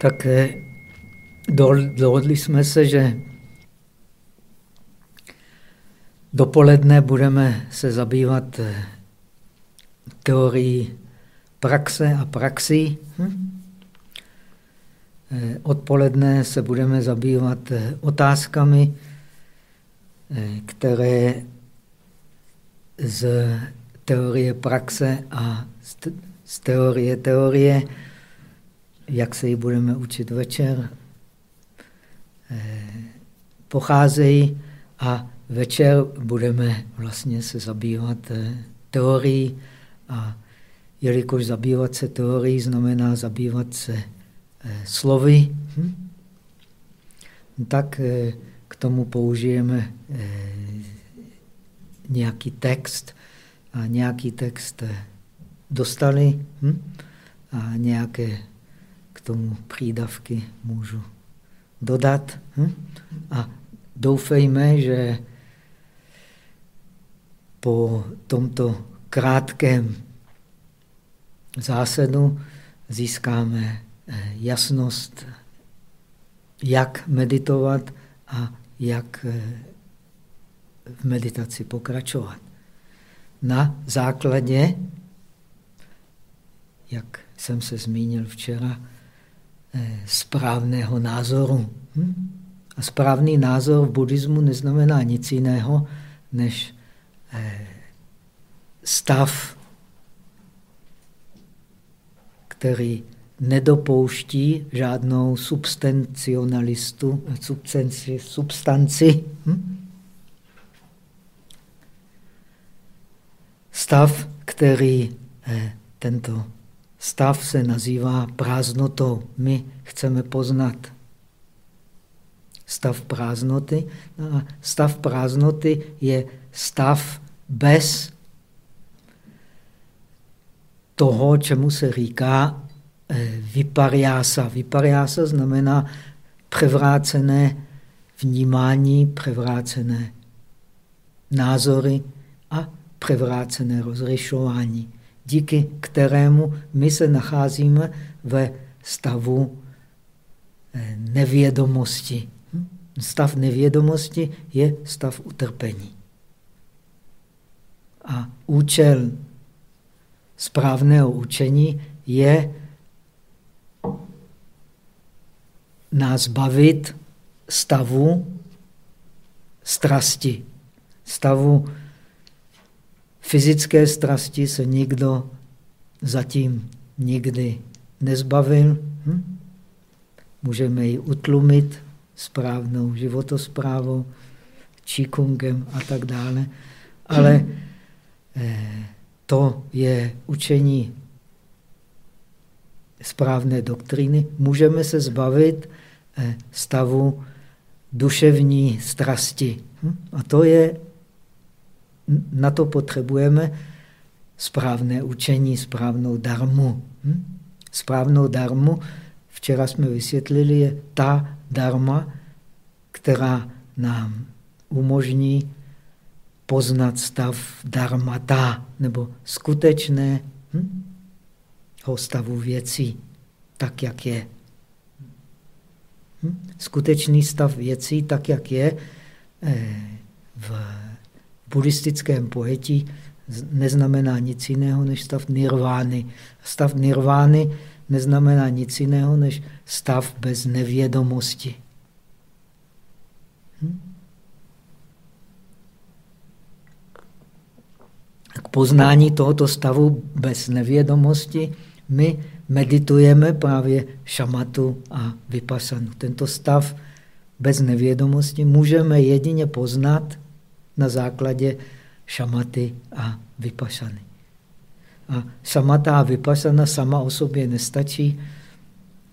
Tak eh, dohodli jsme se, že dopoledne budeme se zabývat eh, teorií praxe a praxí. Hm? Eh, odpoledne se budeme zabývat otázkami, které z teorie praxe a z teorie teorie jak se ji budeme učit večer, eh, pocházejí a večer budeme vlastně se zabývat eh, teorií a jelikož zabývat se teorií znamená zabývat se eh, slovy, hm? tak k tomu použijeme nějaký text a nějaký text dostali hm? a nějaké tomu přídavky můžu dodat. Hm? A doufejme, že po tomto krátkém zásadu získáme eh, jasnost, jak meditovat a jak eh, v meditaci pokračovat. Na základě, jak jsem se zmínil včera, správného názoru. Hm? A správný názor v buddhismu neznamená nic jiného, než eh, stav, který nedopouští žádnou substancionalistu, substanci, substanci. Hm? Stav, který eh, tento Stav se nazývá prázdnotou. My chceme poznat stav prázdnoty. A stav prázdnoty je stav bez toho, čemu se říká eh, vypariása. Vypariása znamená převrácené vnímání, převrácené názory a převrácené rozlišování díky kterému my se nacházíme ve stavu eh, nevědomosti. Hm? Stav nevědomosti je stav utrpení. A účel správného učení je nás bavit stavu strasti, stavu Fyzické strasti se nikdo zatím nikdy nezbavil. Hm? Můžeme ji utlumit správnou životosprávou, číkungem a tak dále. Ale eh, to je učení správné doktríny. Můžeme se zbavit eh, stavu duševní strasti. Hm? A to je na to potřebujeme správné učení, správnou darmu. Hm? Správnou darmu, včera jsme vysvětlili, je ta darma, která nám umožní poznat stav dharmata, nebo skutečné hm? stavu věcí, tak, jak je. Hm? Skutečný stav věcí, tak, jak je eh, v buddhistickém pojetí neznamená nic jiného než stav nirvány. Stav nirvány neznamená nic jiného než stav bez nevědomosti. Hm? K poznání tohoto stavu bez nevědomosti my meditujeme právě šamatu a vypasanu. Tento stav bez nevědomosti můžeme jedině poznat na základě šamaty a vypašany. A šamata a vypašana sama o sobě nestačí,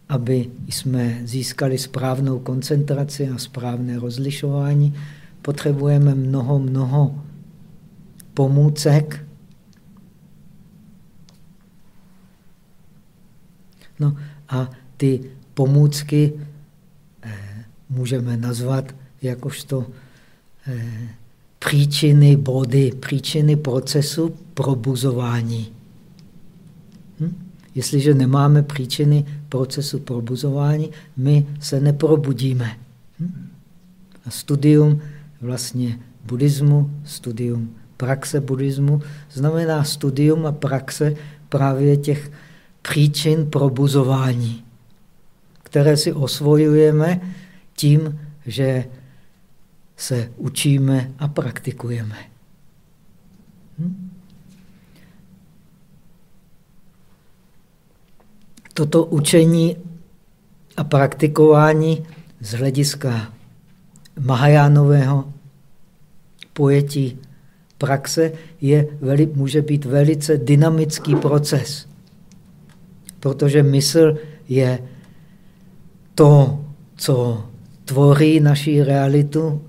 aby jsme získali správnou koncentraci a správné rozlišování. Potřebujeme mnoho, mnoho pomůcek. No a ty pomůcky eh, můžeme nazvat jakožto eh, příčiny body, příčiny procesu probuzování. Hm? Jestliže nemáme příčiny procesu probuzování, my se neprobudíme. Hm? A studium vlastně buddhismu, studium praxe buddhismu, znamená studium a praxe právě těch příčin probuzování, které si osvojujeme tím, že se učíme a praktikujeme. Hm? Toto učení a praktikování z hlediska Mahajánového pojetí praxe je, může být velice dynamický proces, protože mysl je to, co tvoří naši realitu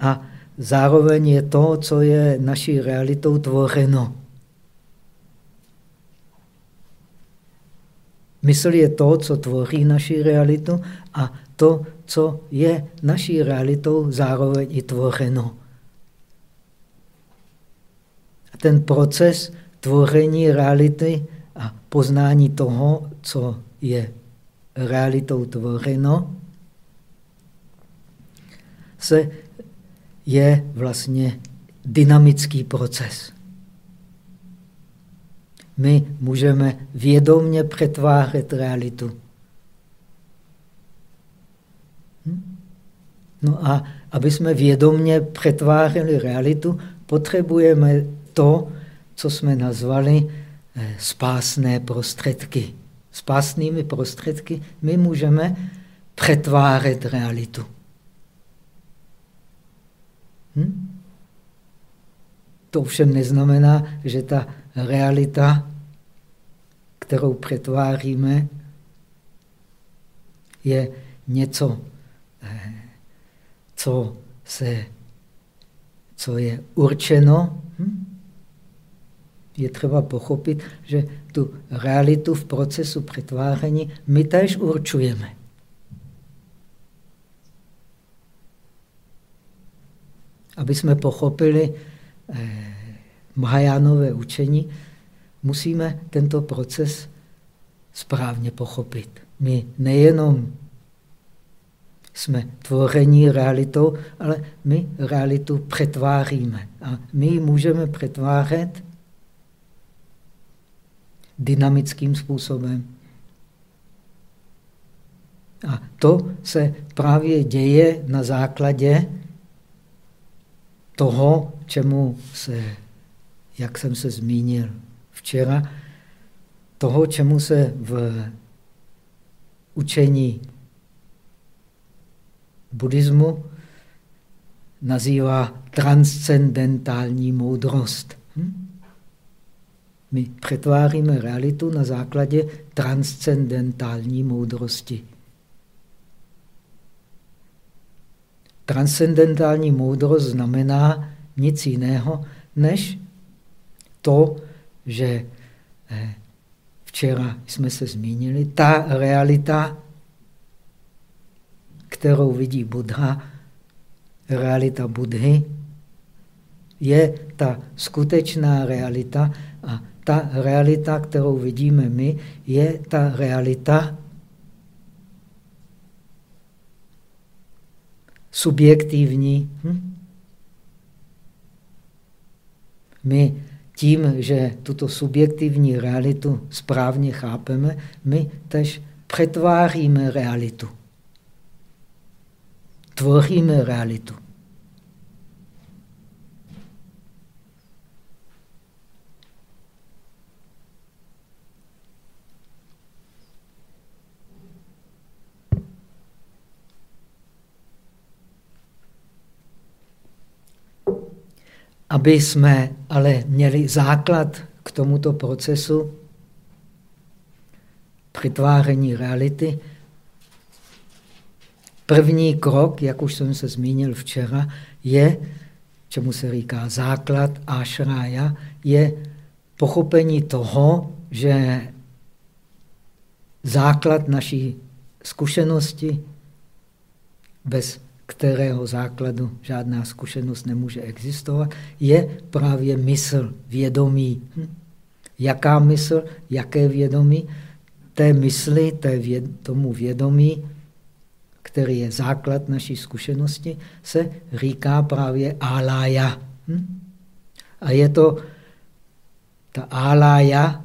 a zároveň je to, co je naší realitou tvořeno. Mysl je to, co tvoří naši realitu a to, co je naší realitou, zároveň i tvořeno. A ten proces tvoření reality a poznání toho, co je realitou tvořeno, se je vlastně dynamický proces. My můžeme vědomně přetvářet realitu. Hm? No a aby jsme vědomně přetvářeli realitu, potřebujeme to, co jsme nazvali eh, spásné prostředky. Spásnými prostředky my můžeme přetvářet realitu. Hm? To ovšem neznamená, že ta realita, kterou přetváříme, je něco, eh, co, se, co je určeno. Hm? Je třeba pochopit, že tu realitu v procesu přetváření my též určujeme. Aby jsme pochopili eh, Mahajánové učení, musíme tento proces správně pochopit. My nejenom jsme tvoření realitou, ale my realitu přetváříme. A my ji můžeme přetvářet dynamickým způsobem. A to se právě děje na základě toho, čemu se, jak jsem se zmínil včera, toho, čemu se v učení buddhismu nazývá transcendentální moudrost. Hm? My přetváříme realitu na základě transcendentální moudrosti. Transcendentální moudrost znamená nic jiného, než to, že eh, včera jsme se zmínili, ta realita, kterou vidí Buddha, realita Budhy, je ta skutečná realita a ta realita, kterou vidíme my, je ta realita subjektivní. Hm? My tím, že tuto subjektivní realitu správně chápeme, my tež přetváříme realitu. Tvoříme realitu. Aby jsme ale měli základ k tomuto procesu přitváření reality, první krok, jak už jsem se zmínil včera, je, čemu se říká základ ášrája, je pochopení toho, že základ naší zkušenosti bez kterého základu žádná zkušenost nemůže existovat, je právě mysl, vědomí. Hm? Jaká mysl, jaké vědomí? té mysli, té věd, tomu vědomí, který je základ naší zkušenosti, se říká právě alaya. Hm? A je to ta alaya,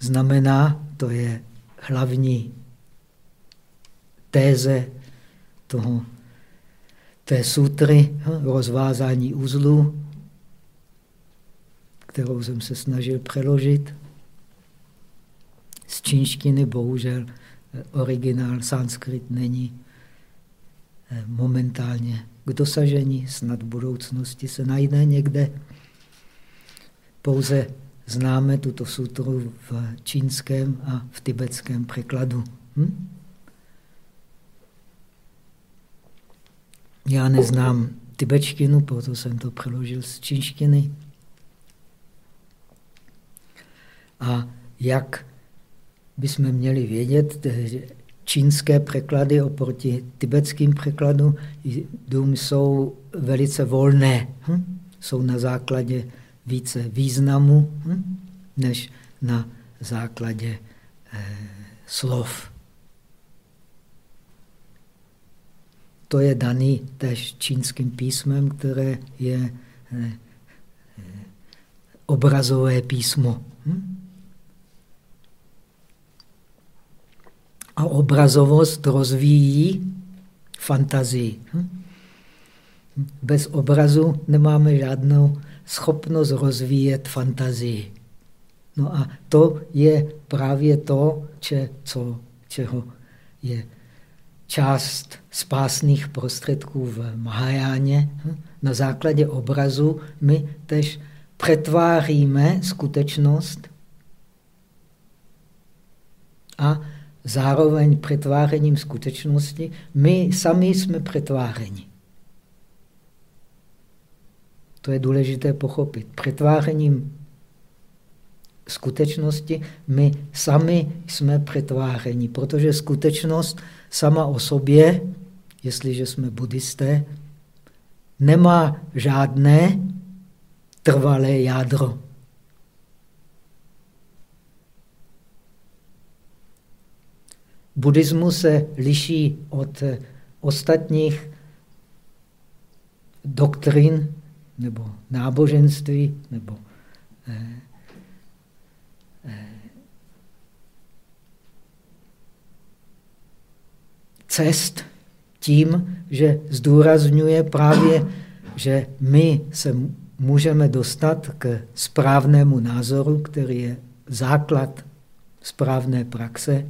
znamená, to je hlavní téze toho, té sutry, rozvázání uzlu, kterou jsem se snažil přeložit. Z čínštiny bohužel eh, originál sanskrit není eh, momentálně k dosažení, snad v budoucnosti se najde někde. Pouze známe tuto sutru v čínském a v tibetském překladu. Hm? Já neznám tibetštinu, proto jsem to přeložil z čínštiny. A jak bychom měli vědět, čínské překlady oproti tibetským překladům jsou velice volné. Hm? Jsou na základě více významu hm? než na základě eh, slov. To je daný tež čínským písmem, které je eh, eh, obrazové písmo. Hm? A obrazovost rozvíjí fantazii. Hm? Bez obrazu nemáme žádnou schopnost rozvíjet fantazii. No a to je právě to, če, co, čeho je část spásných prostředků v Mahajáně. Na základě obrazu my tež přetváříme skutečnost a zároveň přetvářením skutečnosti my sami jsme přetvářeni. To je důležité pochopit. Přetvářením skutečnosti my sami jsme přetvářeni, protože skutečnost sama o sobě, jestliže jsme buddhisté, nemá žádné trvalé jádro. Buddhismus se liší od ostatních doktrin nebo náboženství nebo eh, eh, cest tím, že zdůrazňuje právě, že my se můžeme dostat k správnému názoru, který je základ správné praxe,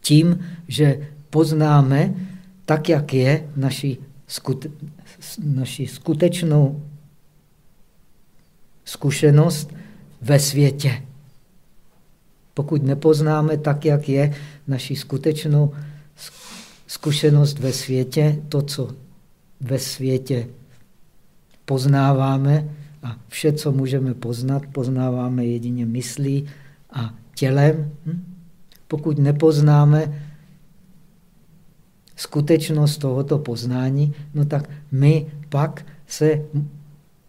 tím, že poznáme tak, jak je naši, skute, naši skutečnou zkušenost ve světě. Pokud nepoznáme tak, jak je naši skutečnou zkušenost ve světě, to, co ve světě poznáváme, a vše, co můžeme poznat, poznáváme jedině myslí a tělem. Hm? Pokud nepoznáme skutečnost tohoto poznání, no tak my pak se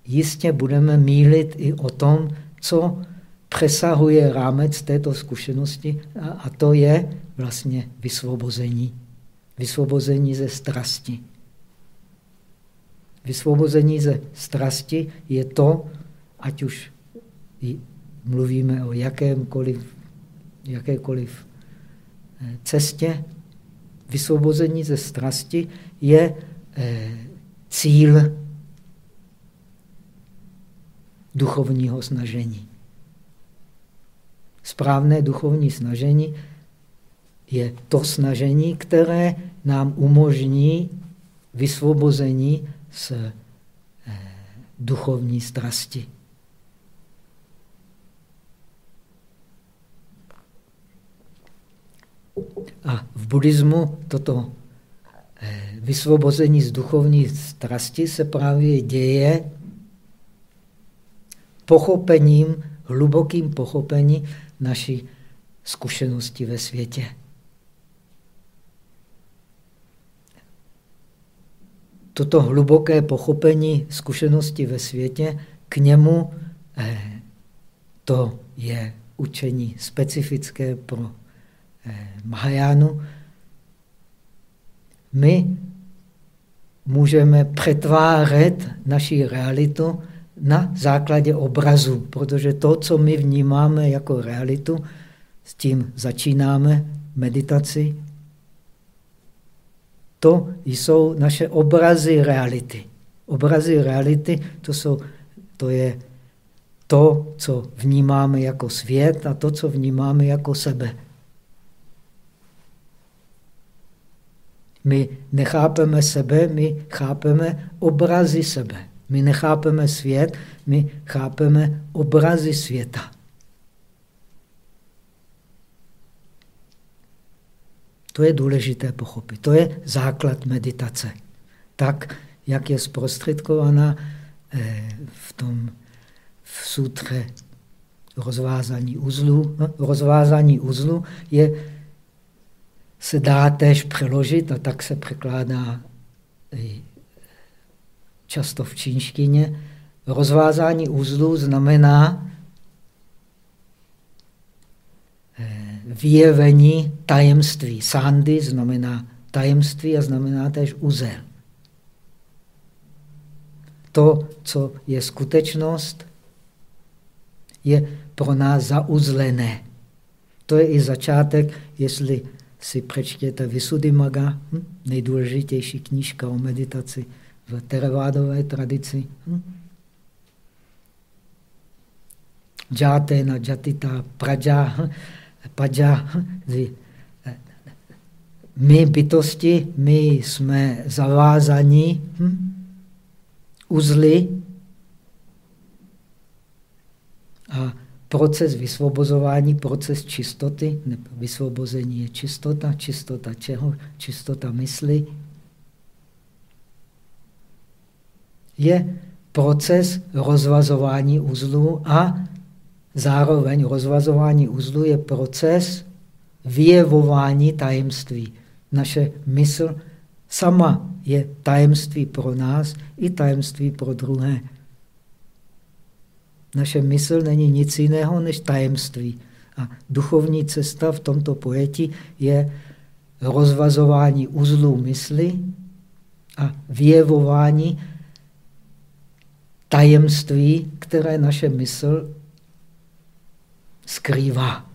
jistě budeme mílit i o tom, co přesahuje rámec této zkušenosti a, a to je vlastně vysvobození. Vysvobození ze strasti. Vysvobození ze strasti je to, ať už mluvíme o jakémkoliv, jakékoliv eh, cestě, vysvobození ze strasti je eh, cíl duchovního snažení. Správné duchovní snažení je to snažení, které nám umožní vysvobození z eh, duchovní strasti. A v buddhismu toto eh, vysvobození z duchovní strasti se právě děje pochopením, hlubokým pochopením naší zkušenosti ve světě. Toto hluboké pochopení zkušenosti ve světě, k němu eh, to je učení specifické pro eh, Mahajánu. My můžeme přetvářet naši realitu na základě obrazu, protože to, co my vnímáme jako realitu, s tím začínáme meditaci. To jsou naše obrazy reality. Obrazy reality, to, jsou, to je to, co vnímáme jako svět a to, co vnímáme jako sebe. My nechápeme sebe, my chápeme obrazy sebe. My nechápeme svět, my chápeme obrazy světa. To je důležité pochopit. To je základ meditace. Tak, jak je zprostředkovaná eh, v tom v sutře rozvázání uzlu. No, rozvázání uzlu je, se dá též přeložit a tak se překládá často v čínštině. Rozvázání uzlu znamená eh, vyjevení tajemství. Sandy znamená tajemství a znamená též uzel. To, co je skutečnost, je pro nás zauzlené. To je i začátek, jestli si přečtěte Maga, hm? nejdůležitější knížka o meditaci v teravádové tradici. Hm? Džátena, džatita, paja. Hm? My bytosti, my jsme zavázaní hm? uzly a proces vysvobozování, proces čistoty, vysvobození je čistota, čistota čeho? Čistota mysli. Je proces rozvazování uzlu a zároveň rozvazování uzlu je proces vyjevování tajemství. Naše mysl sama je tajemství pro nás i tajemství pro druhé. Naše mysl není nic jiného než tajemství. A duchovní cesta v tomto pojetí je rozvazování uzlů mysli a vyjevování tajemství, které naše mysl skrývá.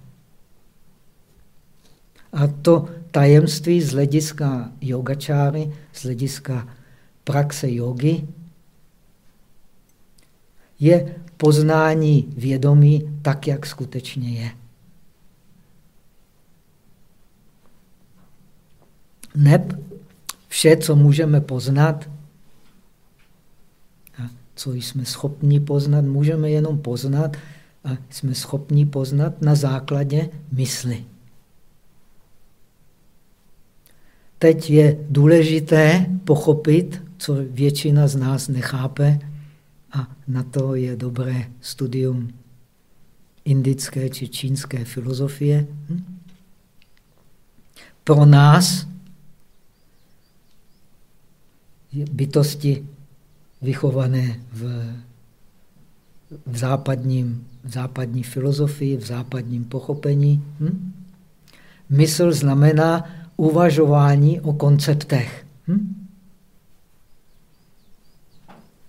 A to tajemství z hlediska yogačáry, z hlediska praxe jogy, je poznání vědomí tak, jak skutečně je. Neb vše, co můžeme poznat, co jsme schopni poznat, můžeme jenom poznat a jsme schopni poznat na základě mysli. Teď je důležité pochopit, co většina z nás nechápe, a na to je dobré studium indické či čínské filozofie. Hm? Pro nás, bytosti vychované v, v, západním, v západní filozofii, v západním pochopení, hm? mysl znamená uvažování o konceptech. Hm?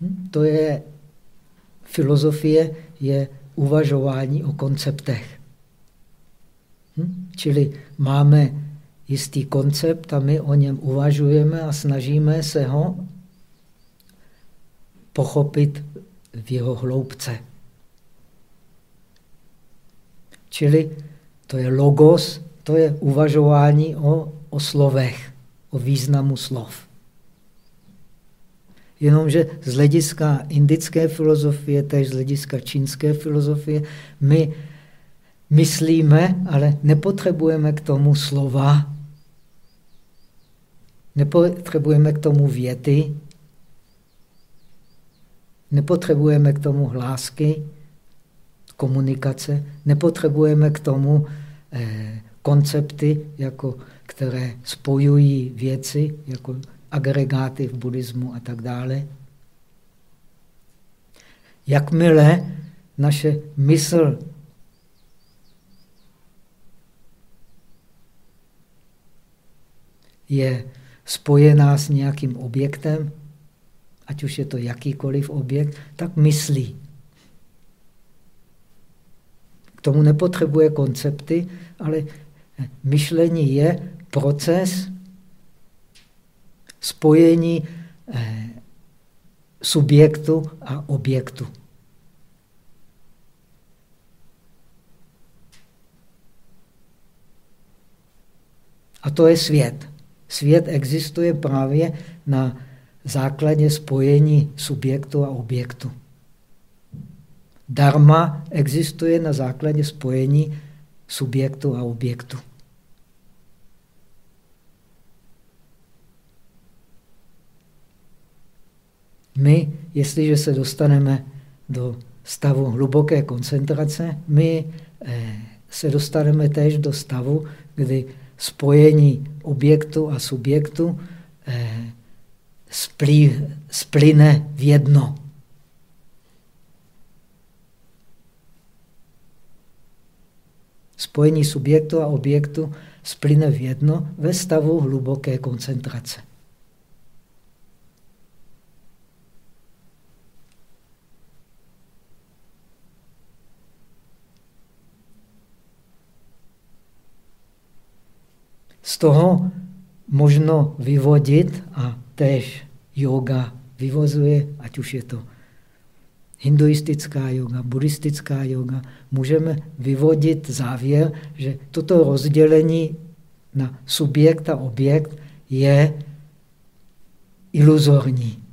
Hm? To je filozofie, je uvažování o konceptech. Hm? Čili máme jistý koncept a my o něm uvažujeme a snažíme se ho pochopit v jeho hloubce. Čili to je logos, to je uvažování o, o slovech, o významu slov. Jenomže z hlediska indické filozofie, tež z hlediska čínské filozofie, my myslíme, ale nepotřebujeme k tomu slova, nepotřebujeme k tomu věty, Nepotřebujeme k tomu hlásky, komunikace, nepotřebujeme k tomu eh, koncepty, jako, které spojují věci, jako agregáty v buddhismu a tak dále. Jakmile naše mysl je spojená s nějakým objektem, ať už je to jakýkoliv objekt, tak myslí. K tomu nepotřebuje koncepty, ale myšlení je proces spojení eh, subjektu a objektu. A to je svět. Svět existuje právě na základě spojení subjektu a objektu. Dharma existuje na základě spojení subjektu a objektu. My, jestliže se dostaneme do stavu hluboké koncentrace, my eh, se dostaneme též do stavu, kdy spojení objektu a subjektu eh, splí, splyne v jedno. Spojení subjektu a objektu splyne v jedno ve stavu hluboké koncentrace. Z toho možno vyvodit, a též yoga vyvozuje, ať už je to hinduistická yoga, buddhistická yoga, můžeme vyvodit závěr, že toto rozdělení na subjekt a objekt je iluzorní.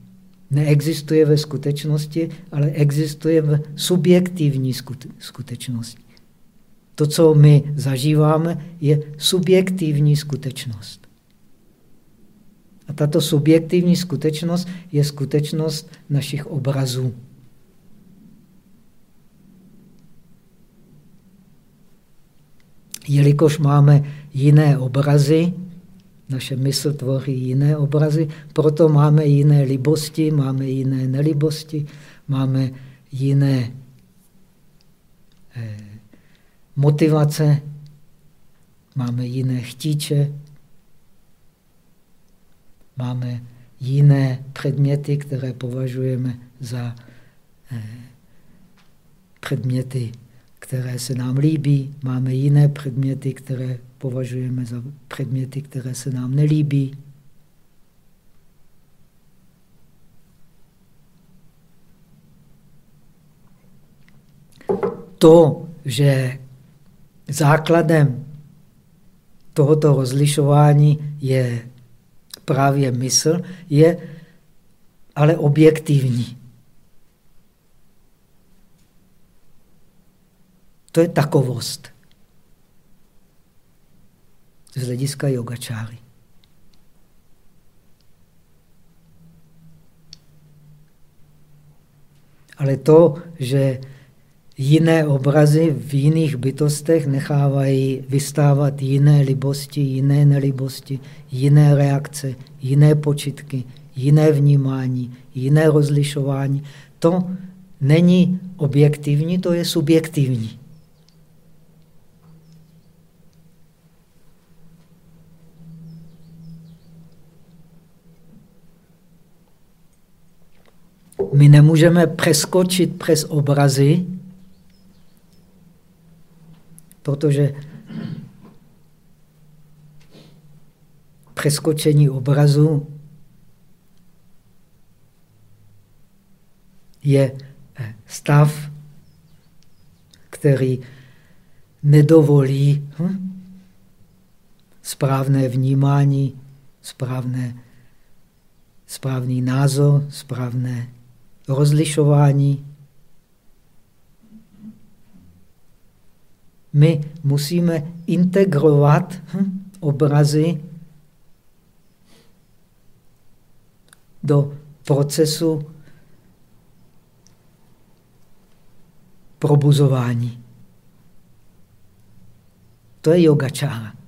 Neexistuje ve skutečnosti, ale existuje v subjektivní skutečnosti. To, co my zažíváme, je subjektivní skutečnost. A tato subjektivní skutečnost je skutečnost našich obrazů. Jelikož máme jiné obrazy, naše mysl tvoří jiné obrazy, proto máme jiné libosti, máme jiné nelibosti, máme jiné eh, motivace, máme jiné chtíče, máme jiné předměty, které považujeme za eh, předměty, které se nám líbí, máme jiné předměty, které považujeme za předměty, které se nám nelíbí. To, že základem tohoto rozlišování je právě mysl, je ale objektivní. To je takovost z hlediska yogačáry. Ale to, že jiné obrazy v jiných bytostech nechávají vystávat jiné libosti, jiné nelibosti, jiné reakce, jiné počitky, jiné vnímání, jiné rozlišování. To není objektivní, to je subjektivní. My nemůžeme přeskočit přes obrazy, protože přeskočení obrazu je stav, který nedovolí hm, správné vnímání, správné, správný názor, správné rozlišování. My musíme integrovat hm, obrazy do procesu probuzování. To je yogačára.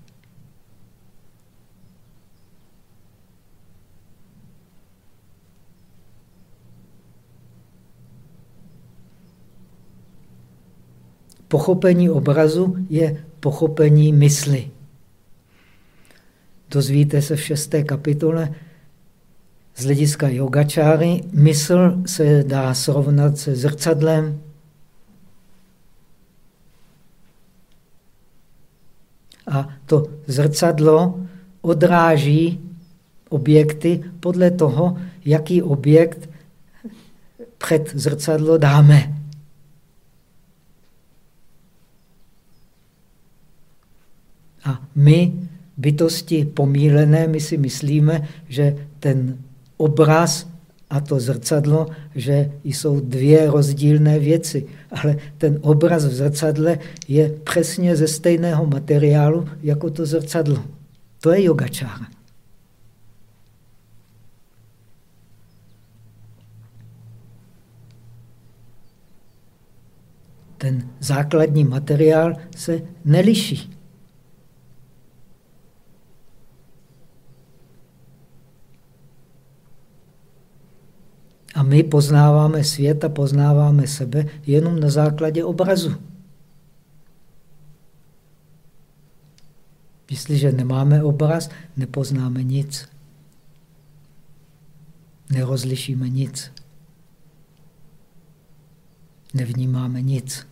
Pochopení obrazu je pochopení mysli. dozvíte se v šesté kapitole, z hlediska yogačáry, mysl se dá srovnat se zrcadlem. A to zrcadlo odráží objekty podle toho, jaký objekt před zrcadlo dáme. A my, bytosti pomílené, my si myslíme, že ten obraz a to zrcadlo, že jsou dvě rozdílné věci. Ale ten obraz v zrcadle je přesně ze stejného materiálu jako to zrcadlo. To je yogačára. Ten základní materiál se neliší. A my poznáváme svět a poznáváme sebe jenom na základě obrazu. Jestliže nemáme obraz, nepoznáme nic. Nerozlišíme nic. Nevnímáme nic.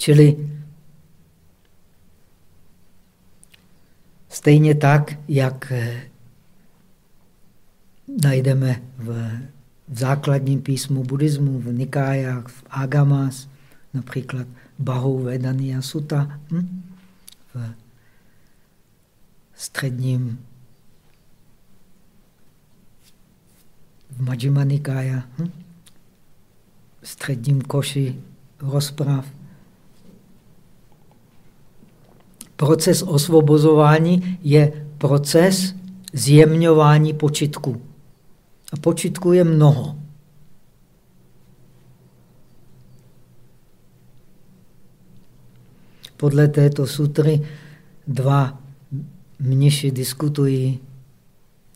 Čili stejně tak, jak eh, najdeme v, v základním písmu buddhismu, v Nikájách, v Agamas, například Bahou Vedania Sutta, hm? v středním v Majjima Nikája, hm? v středním koši rozprav, Proces osvobozování je proces zjemňování počitku. A počitku je mnoho. Podle této sutry dva mniši diskutují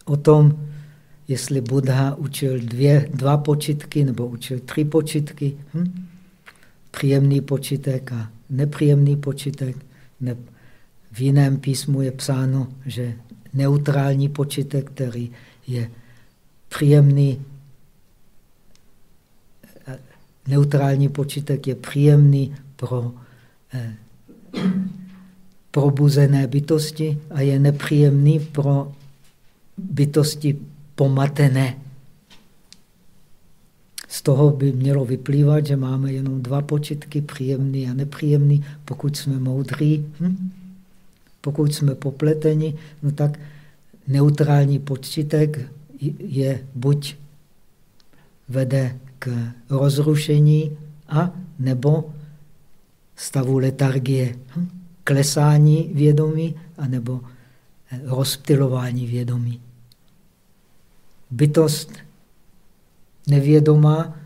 o tom, jestli Buddha učil dvě, dva počitky nebo učil tři počitky. Hm? Příjemný počitek a nepříjemný počitek. Ne, v jiném písmu je psáno, že neutrální počítek, který je příjemný, neutrální počítek je příjemný pro eh, probuzené bytosti a je nepříjemný pro bytosti pomatené. Z toho by mělo vyplývat, že máme jenom dva počitky, příjemný a nepříjemný, pokud jsme moudří. Hm? Pokud jsme popleteni, no tak neutrální počítek je buď vede k rozrušení a nebo stavu letargie, hm? klesání vědomí anebo eh, rozptilování vědomí. Bytost nevědomá,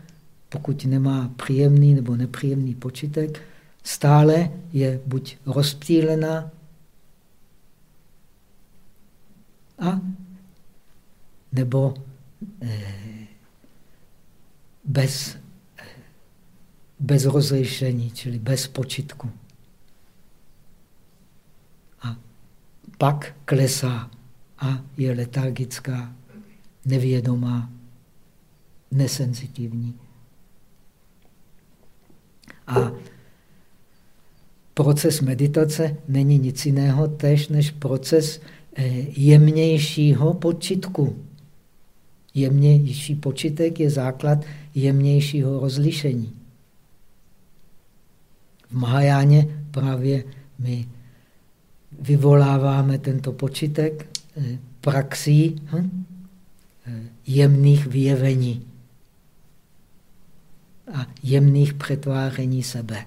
pokud nemá příjemný nebo nepříjemný počítek, stále je buď rozptýlená a nebo eh, bez, bez rozlišení, čili bez počitku. A pak klesá a je letargická, nevědomá, nesenzitivní. A proces meditace není nic jiného tež než proces Eh, jemnějšího počitku. Jemnější počitek je základ jemnějšího rozlišení. V Mahajáně právě my vyvoláváme tento počitek eh, praxí hm, eh, jemných vyjevení a jemných přetváření sebe.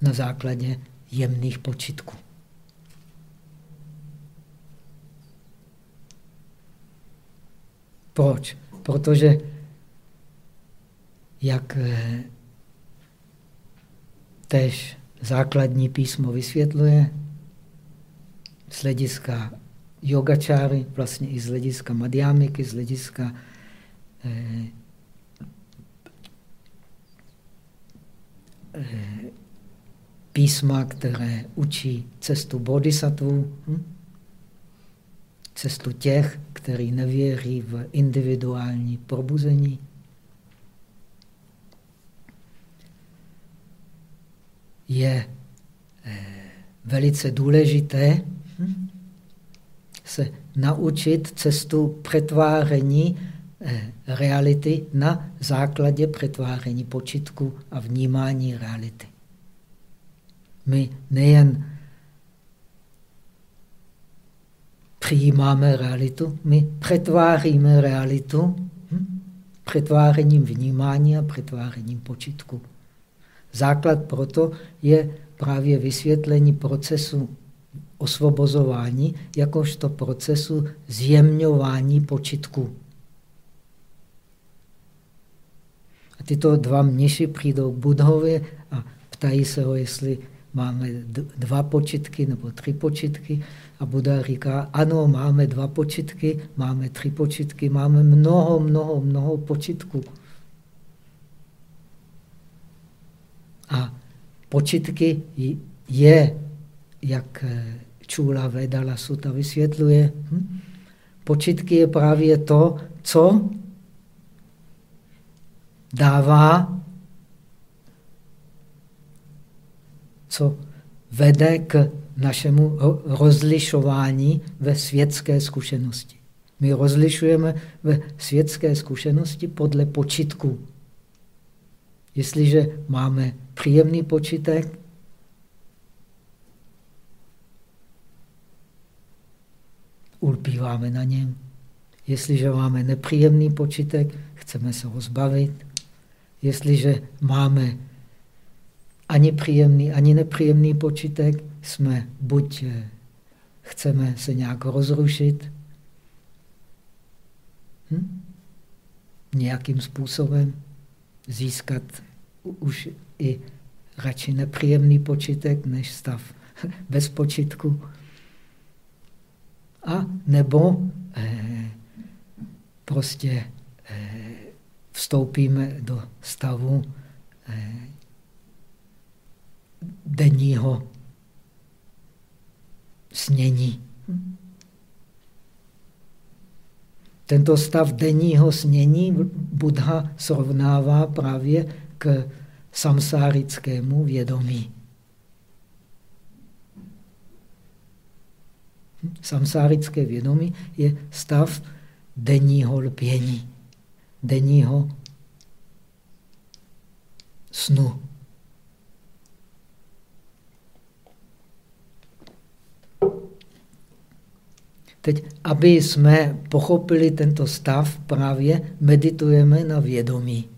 Na základě jemných počitků. Proč? Protože jak eh, tež základní písmo vysvětluje, z hlediska yogačáry, vlastně i z hlediska madhyamiky, z hlediska eh, eh, písma, které učí cestu bodhisattva, hm? Cestu těch, kteří nevěří v individuální probuzení. Je eh, velice důležité hm? se naučit cestu přetváření eh, reality na základě přetváření počitku a vnímání reality. My nejen přijímáme realitu, my přetváříme realitu hm? přetvářením vnímání a přetvářením počitku. Základ proto je právě vysvětlení procesu osvobozování jakožto procesu zjemňování počitku. A tyto dva mniši přijdou k Budhovi a ptají se ho, jestli máme dva počitky nebo tři počitky. A Buda říká, ano, máme dva počitky, máme tři počitky, máme mnoho, mnoho, mnoho počitků. A počitky je, jak eh, Čula Vedala Suta vysvětluje, hm? počitky je právě to, co dává co vede k našemu rozlišování ve světské zkušenosti. My rozlišujeme ve světské zkušenosti podle počitku. Jestliže máme příjemný počitek, ulpíváme na něm. Jestliže máme nepříjemný počitek, chceme se ho zbavit. Jestliže máme ani příjemný, ani nepříjemný počitek, jsme buď eh, chceme se nějak rozrušit, hm? nějakým způsobem získat už i radši nepříjemný počitek, než stav bez počitku. A nebo eh, prostě eh, vstoupíme do stavu eh, denního snění. Tento stav denního snění Buddha srovnává právě k samsárickému vědomí. Samsárické vědomí je stav denního lpění, denního snu. Teď, aby jsme pochopili tento stav, právě meditujeme na vědomí.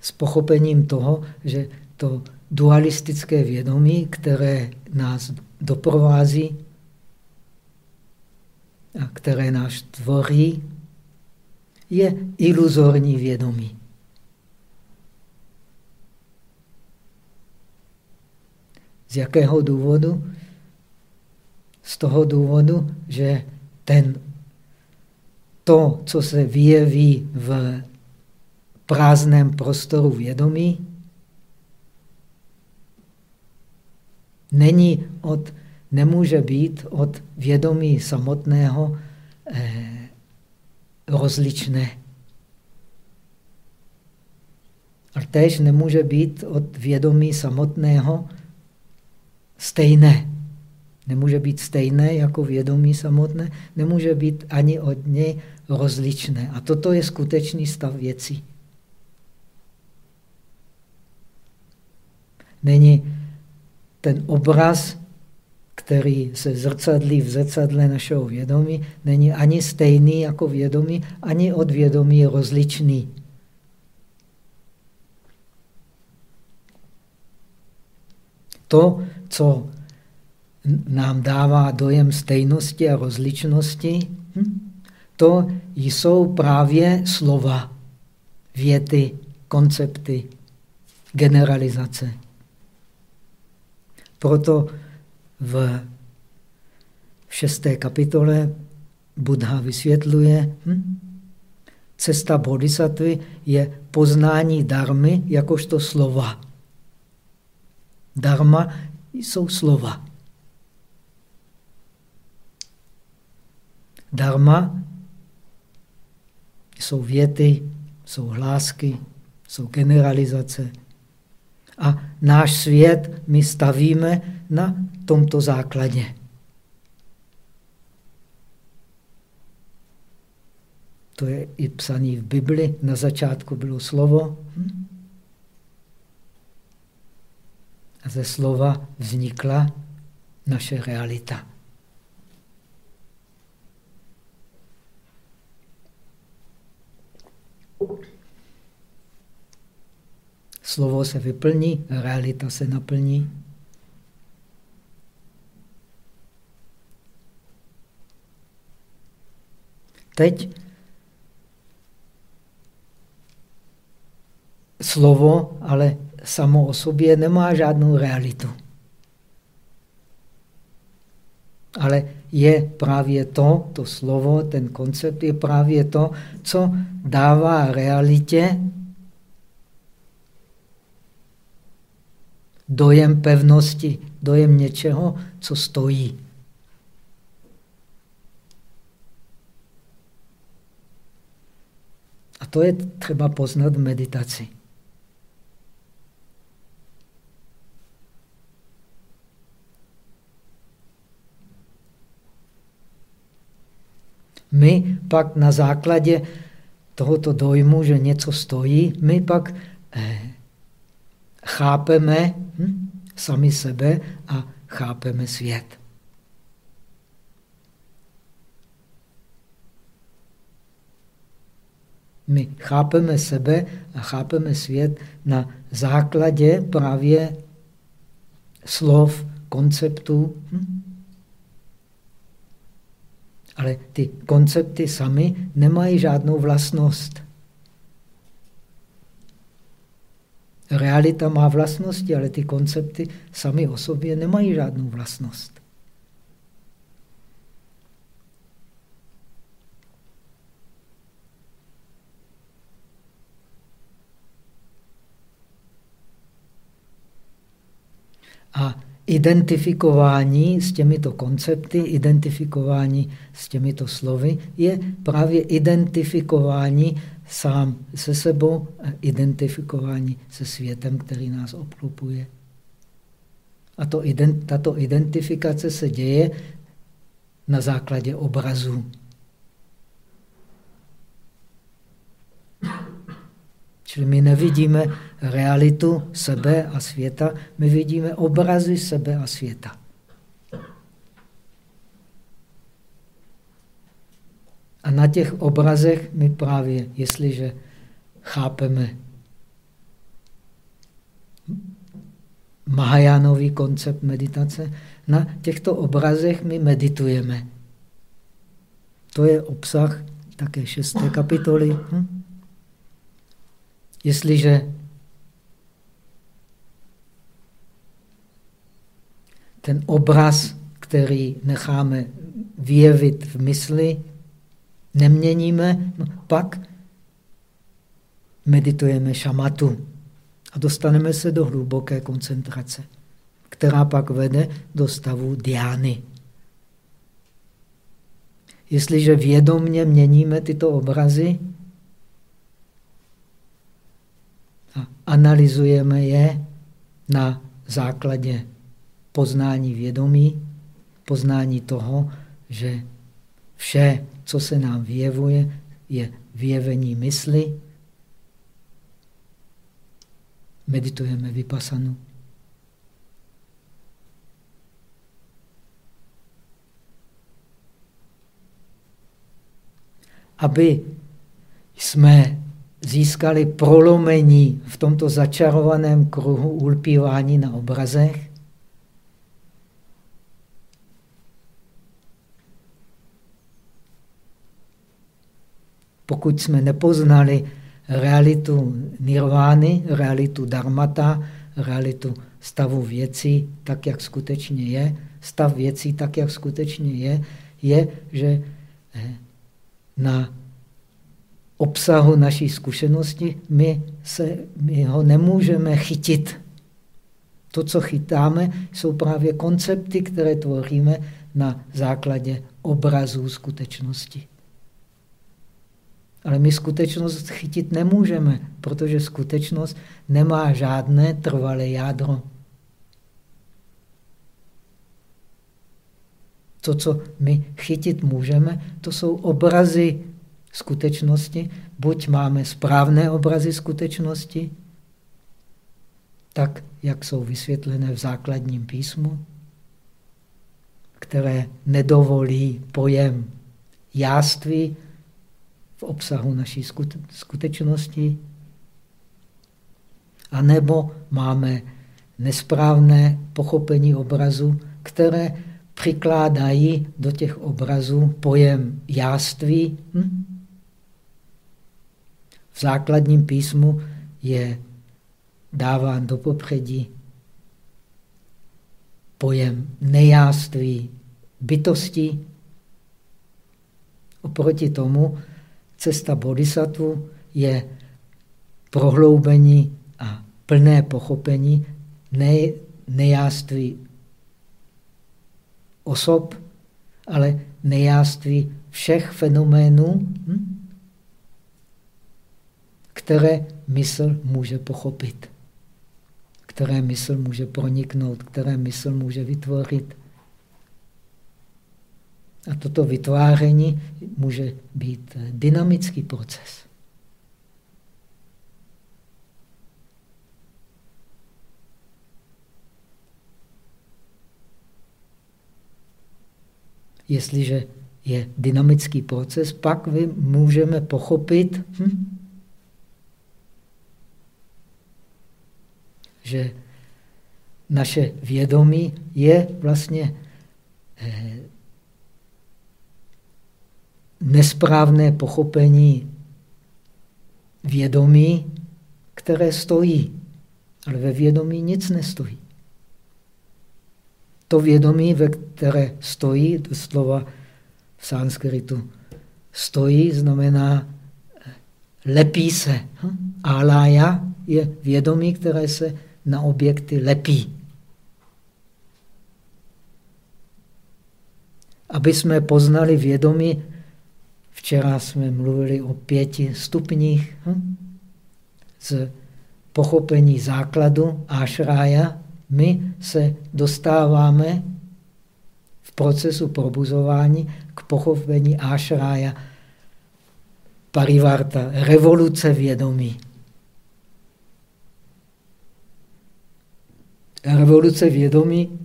S pochopením toho, že to dualistické vědomí, které nás doprovází a které nás tvoří, je iluzorní vědomí. Z jakého důvodu? Z toho důvodu, že ten, to, co se vyjeví v prázdném prostoru vědomí, není od, nemůže být od vědomí samotného eh, rozličné. A též nemůže být od vědomí samotného stejné. Nemůže být stejné jako vědomí samotné, nemůže být ani od něj rozličné. A toto je skutečný stav věcí. Není ten obraz, který se zrcadlí v zrcadle našeho vědomí, není ani stejný jako vědomí, ani od vědomí rozličný. To, co nám dává dojem stejnosti a rozličnosti, hm? to jsou právě slova, věty, koncepty, generalizace. Proto v šesté kapitole Buddha vysvětluje, hm? cesta bodhisattvy je poznání darmy jakožto slova. Dharma jsou slova. Dharma jsou věty, jsou hlásky, jsou generalizace. A náš svět my stavíme na tomto základě. To je i psaný v Bibli. Na začátku bylo slovo. Hm? A ze slova vznikla naše realita. Slovo se vyplní, realita se naplní. Teď slovo, ale samo o sobě nemá žádnou realitu. Ale je právě to, to slovo, ten koncept je právě to, co dává realitě dojem pevnosti, dojem něčeho, co stojí. A to je třeba poznat v meditaci. My pak na základě tohoto dojmu, že něco stojí, my pak eh, chápeme hm, sami sebe a chápeme svět. My chápeme sebe a chápeme svět na základě právě slov, konceptů. Hm? Ale ty koncepty sami nemají žádnou vlastnost. Realita má vlastnosti, ale ty koncepty sami o sobě nemají žádnou vlastnost. A identifikování s těmito koncepty, identifikování s těmito slovy je právě identifikování sám se sebou a identifikování se světem, který nás obklopuje. A to, tato identifikace se děje na základě obrazu. Čili my nevidíme realitu sebe a světa, my vidíme obrazy sebe a světa. A na těch obrazech my právě, jestliže chápeme Mahajánový koncept meditace, na těchto obrazech my meditujeme. To je obsah také šesté kapitoly. Hm? Jestliže ten obraz, který necháme vyjevit v mysli, neměníme, no pak meditujeme šamatu a dostaneme se do hluboké koncentrace, která pak vede do stavu diány. Jestliže vědomně měníme tyto obrazy a analyzujeme je na základě poznání vědomí, poznání toho, že vše, co se nám vyjevuje, je vyjevení mysli. Meditujeme vypasanu. Aby jsme získali prolomení v tomto začarovaném kruhu ulpívání na obrazech, pokud jsme nepoznali realitu nirvány, realitu dharmata, realitu stavu věcí tak, jak skutečně je. Stav věcí tak, jak skutečně je, je, že eh, na obsahu naší zkušenosti my, se, my ho nemůžeme chytit. To, co chytáme, jsou právě koncepty, které tvoříme na základě obrazů skutečnosti. Ale my skutečnost chytit nemůžeme, protože skutečnost nemá žádné trvalé jádro. To, co my chytit můžeme, to jsou obrazy skutečnosti. Buď máme správné obrazy skutečnosti, tak, jak jsou vysvětlené v základním písmu, které nedovolí pojem jáství v obsahu naší skutečnosti, a nebo máme nesprávné pochopení obrazu, které přikládají do těch obrazů pojem jáství. Hm? Základním písmu je dáván do popředí pojem nejáství bytosti. Oproti tomu cesta bodhisattva je prohloubení a plné pochopení ne, nejáství osob, ale nejáství všech fenoménů, hm? Které mysl může pochopit, které mysl může proniknout, které mysl může vytvořit. A toto vytváření může být dynamický proces. Jestliže je dynamický proces, pak vy můžeme pochopit, hm, že naše vědomí je vlastně eh, nesprávné pochopení vědomí, které stojí. Ale ve vědomí nic nestojí. To vědomí, ve které stojí, to slova v sanskritu stojí, znamená eh, lepí se. Hm? Alaya je vědomí, které se na objekty lepí. Aby jsme poznali vědomí, včera jsme mluvili o pěti stupních, hm? z pochopení základu ášrája, my se dostáváme v procesu probuzování k pochopení ášrája, parivarta, revoluce vědomí. Revoluce vědomí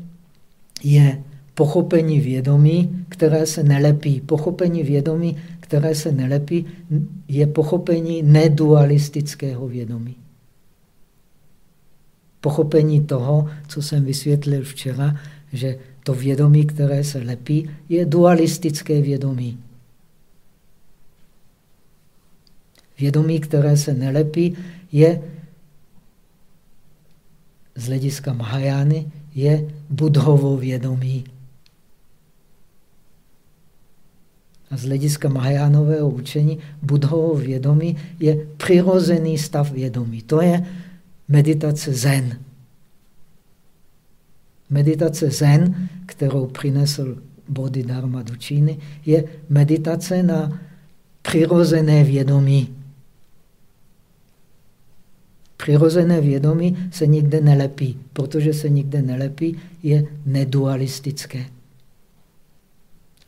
je pochopení vědomí, které se nelepí. Pochopení vědomí, které se nelepí, je pochopení nedualistického vědomí. Pochopení toho, co jsem vysvětlil včera, že to vědomí, které se lepí, je dualistické vědomí. Vědomí, které se nelepí, je z hlediska Mahajány je budhovo vědomí. A z hlediska Mahajánového učení budhovo vědomí je přirozený stav vědomí. To je meditace zen. Meditace zen, kterou přinesl Bodhidharma do Číny, je meditace na přirozené vědomí. Přirozené vědomí se nikde nelepí. Protože se nikde nelepí, je nedualistické.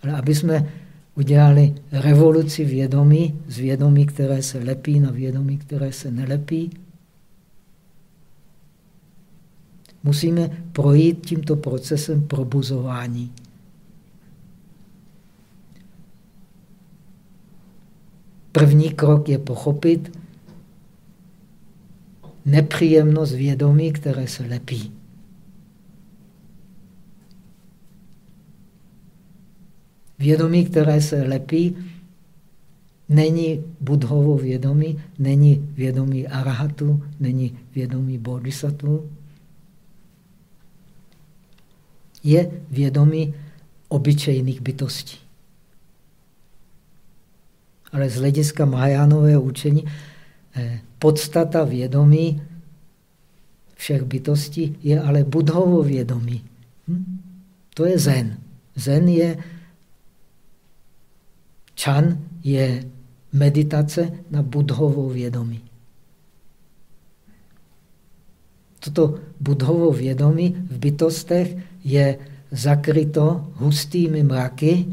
Ale aby jsme udělali revoluci vědomí, z vědomí, které se lepí, na vědomí, které se nelepí, musíme projít tímto procesem probuzování. První krok je pochopit, nepříjemnost vědomí, které se lepí. Vědomí, které se lepí, není budhovo vědomí, není vědomí arahatu, není vědomí bodhisattva. Je vědomí obyčejných bytostí. Ale z hlediska Mahajánového učení podstata vědomí všech bytostí je ale budhovo vědomí. Hm? To je zen. Zen je čan, je meditace na budhovou vědomí. Toto budhovo vědomí v bytostech je zakryto hustými mraky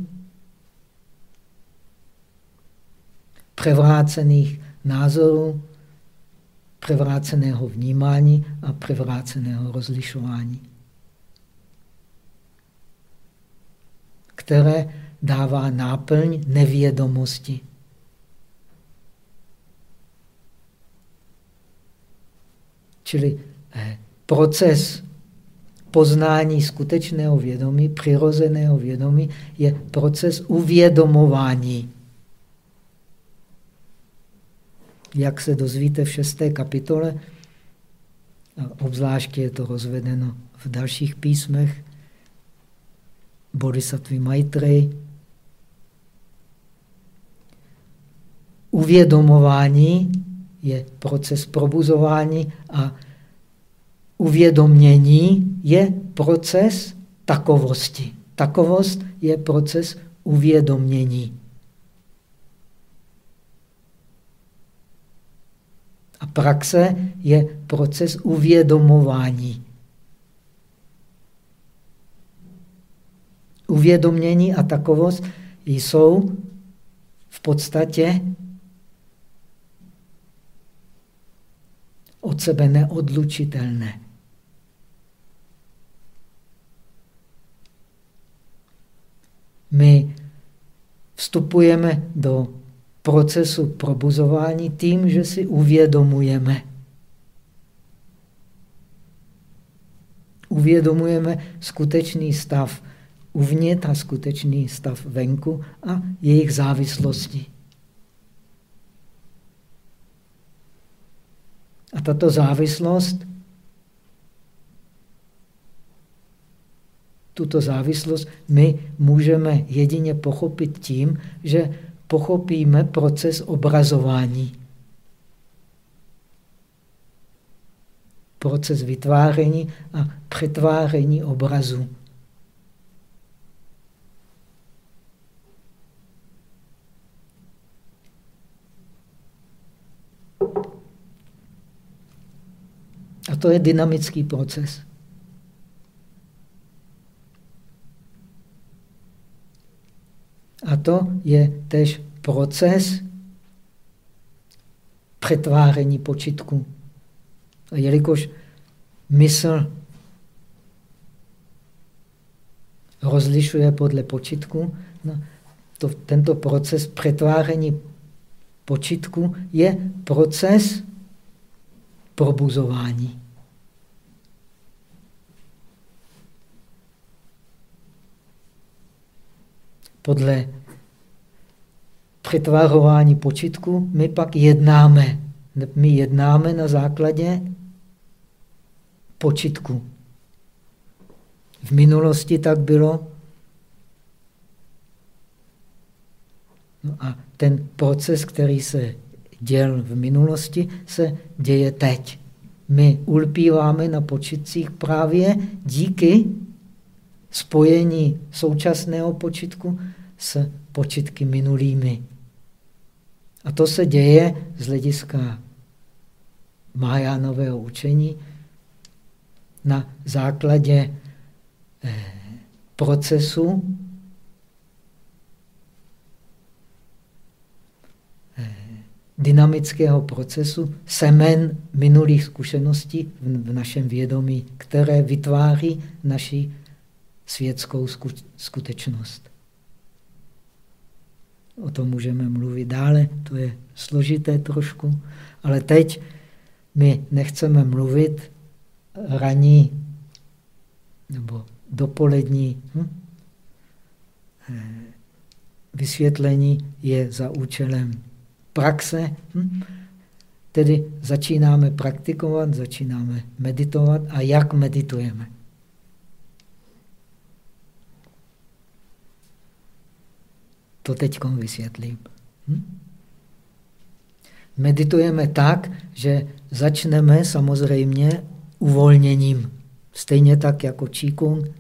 převrácených názorů, převráceného vnímání a převráceného rozlišování, které dává náplň nevědomosti. Čili eh, proces poznání skutečného vědomí, přirozeného vědomí, je proces uvědomování. Jak se dozvíte v šesté kapitole, obzvláště je to rozvedeno v dalších písmech, Bodhisattva Maitreyi, uvědomování je proces probuzování a uvědomění je proces takovosti. Takovost je proces uvědomění. A praxe je proces uvědomování. Uvědomění a takovost jsou v podstatě od sebe neodlučitelné. My vstupujeme do procesu probuzování tím, že si uvědomujeme. Uvědomujeme skutečný stav uvnitř a skutečný stav venku a jejich závislosti. A tato závislost, tuto závislost my můžeme jedině pochopit tím, že pochopíme proces obrazování. Proces vytváření a přetváření obrazu. A to je dynamický proces. A to je tež proces přetváření počitku. A jelikož mysl rozlišuje podle počitku, no, to, tento proces přetváření počitku je proces probuzování. Podle přetvarování počitku my pak jednáme. My jednáme na základě počitku. V minulosti tak bylo. No a ten proces, který se děl v minulosti, se děje teď. My ulpíváme na počitcích právě díky spojení současného počitku s počitky minulými. A to se děje z hlediska Mahajánového učení na základě eh, procesu eh, dynamického procesu semen minulých zkušeností v našem vědomí, které vytváří naši světskou skutečnost. O tom můžeme mluvit dále, to je složité trošku, ale teď my nechceme mluvit raní nebo dopolední hm? Eh, vysvětlení je za účelem praxe, hm? tedy začínáme praktikovat, začínáme meditovat a jak meditujeme. To teď vysvětlím. Hm? Meditujeme tak, že začneme samozřejmě uvolněním. Stejně tak jako Qigong.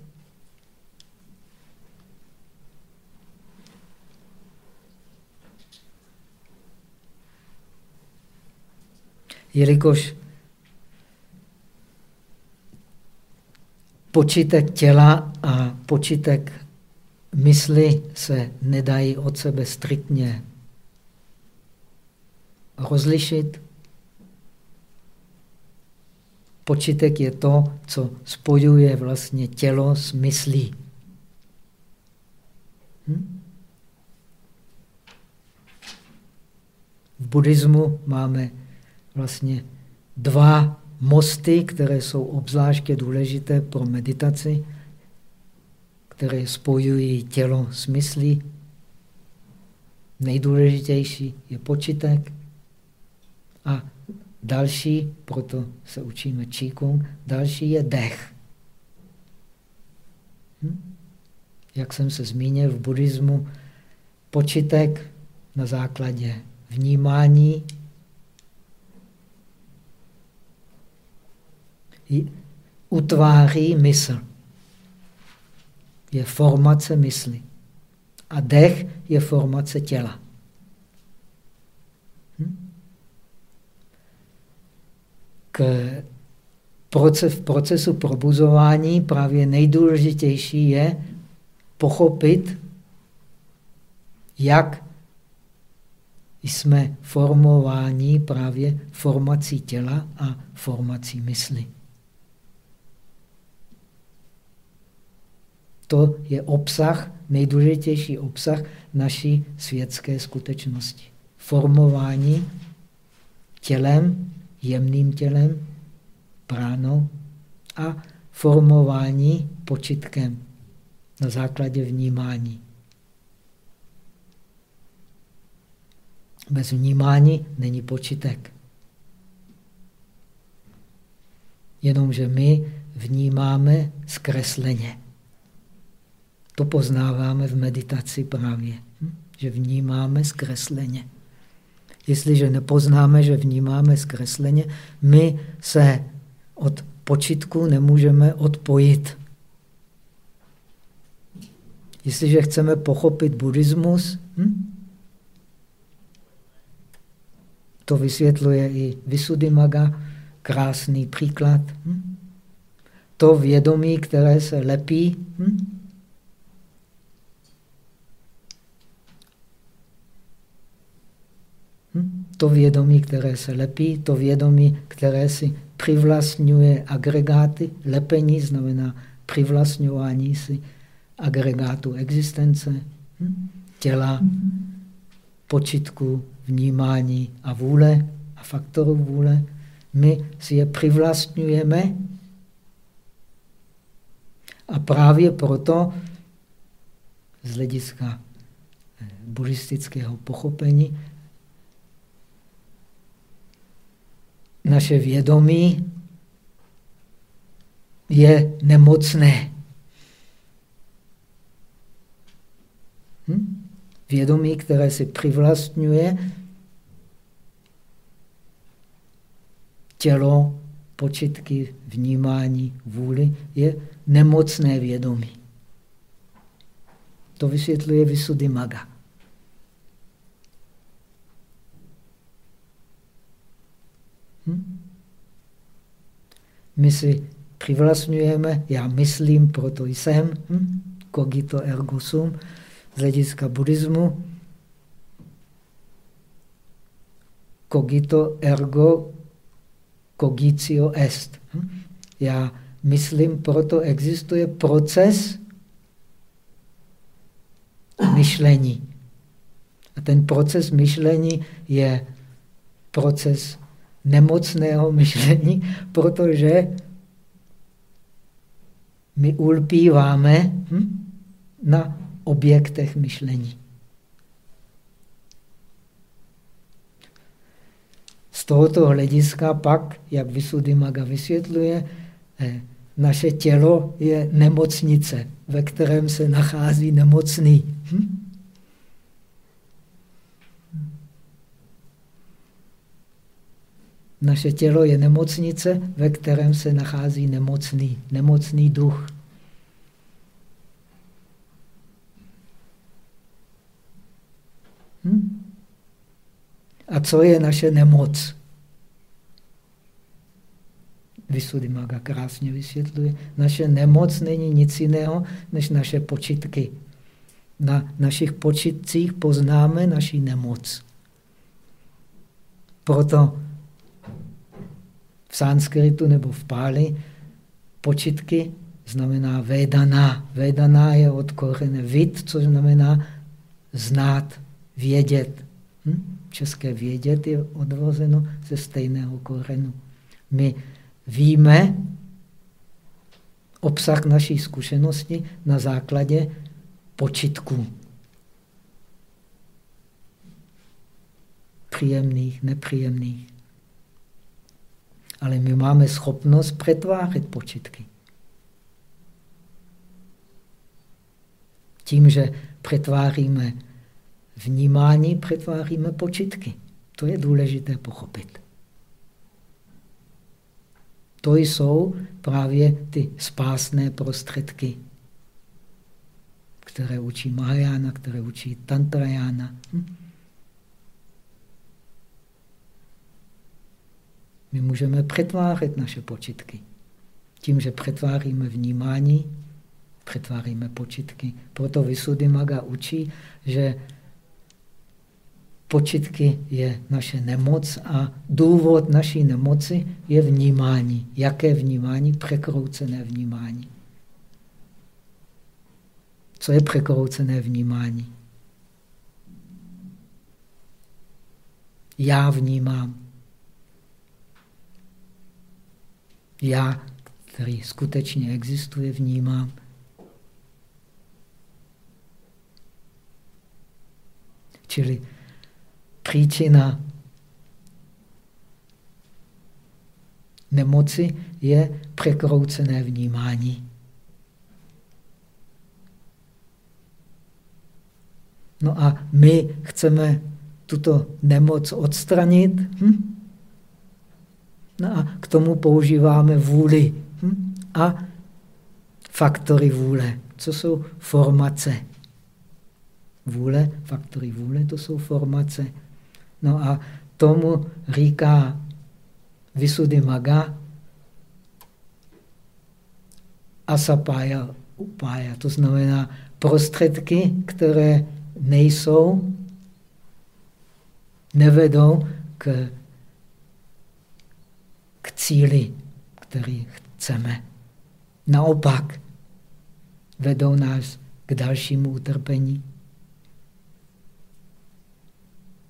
Jelikož počítek těla a počítek mysli se nedají od sebe striktně rozlišit. Počítek je to, co spojuje vlastně tělo s myslí. Hm? V buddhismu máme vlastně dva mosty, které jsou obzvláště důležité pro meditaci, které spojují tělo s myslí. Nejdůležitější je počítek a další, proto se učíme Qigong, další je dech. Hm? Jak jsem se zmínil v buddhismu, počítek na základě vnímání utváří mysl. Je formace mysli. A dech je formace těla. Hm? K proces, v procesu probuzování právě nejdůležitější je pochopit, jak jsme formováni právě formací těla a formací mysli. To je obsah, nejdůležitější obsah naší světské skutečnosti. Formování tělem, jemným tělem, pránou a formování počitkem na základě vnímání. Bez vnímání není počitek. Jenomže my vnímáme zkresleně. To poznáváme v meditaci právě, hm? že vnímáme zkresleně. Jestliže nepoznáme, že vnímáme zkresleně, my se od počitku nemůžeme odpojit. Jestliže chceme pochopit buddhismus, hm? to vysvětluje i Visuddhimaga, krásný příklad. Hm? To vědomí, které se lepí, hm? Hm? To vědomí, které se lepí, to vědomí, které si přivlastňuje agregáty. Lepení znamená přivlastňování si agregátu existence, hm? těla, počitku, vnímání a vůle a faktorů vůle. My si je přivlastňujeme a právě proto z hlediska eh, buddhistického pochopení naše vědomí je nemocné. Hm? Vědomí, které si přivlastňuje tělo, počitky, vnímání, vůli, je nemocné vědomí. To vysvětluje Visuddhimaga. Hm? My si přivlastňujeme, já myslím, proto jsem, hm? cogito ergo sum, z hlediska buddhismu, cogito ergo cogitio est. Hm? Já myslím, proto existuje proces myšlení. A ten proces myšlení je proces nemocného myšlení, protože my ulpíváme hm, na objektech myšlení. Z tohoto hlediska pak, jak Visuddhimaga vysvětluje, eh, naše tělo je nemocnice, ve kterém se nachází nemocný. Hm? Naše tělo je nemocnice, ve kterém se nachází nemocný, nemocný duch. Hm? A co je naše nemoc? Maga krásně vysvětluje. Naše nemoc není nic jiného, než naše počitky. Na našich počitcích poznáme naši nemoc. Proto v sanskritu nebo v páli počitky znamená vedaná. Vedaná je od kořene vid, což znamená znát, vědět. Hm? České vědět je odvozeno ze stejného kořenu. My víme obsah naší zkušenosti na základě počitků. Příjemných, nepříjemných. Ale my máme schopnost přetvářet počitky. Tím, že přetváříme vnímání, přetváříme počitky. To je důležité pochopit. To jsou právě ty spásné prostředky, které učí Mahajana, které učí Tantrajana. Hm? My můžeme přetvářet naše počitky. Tím, že přetváříme vnímání, přetváříme počitky. Proto Maga učí, že počitky je naše nemoc a důvod naší nemoci je vnímání. Jaké vnímání? Překroucené vnímání. Co je překroucené vnímání? Já vnímám. Já, který skutečně existuje, vnímám. Čili příčina nemoci je překroucené vnímání. No a my chceme tuto nemoc odstranit hm? No a k tomu používáme vůli hm? a faktory vůle. Co jsou formace? Vůle, faktory vůle, to jsou formace. No a tomu říká Maga asapaya upaya. To znamená prostředky, které nejsou, nevedou k, k cíli, který chceme. Naopak, vedou nás k dalšímu utrpení.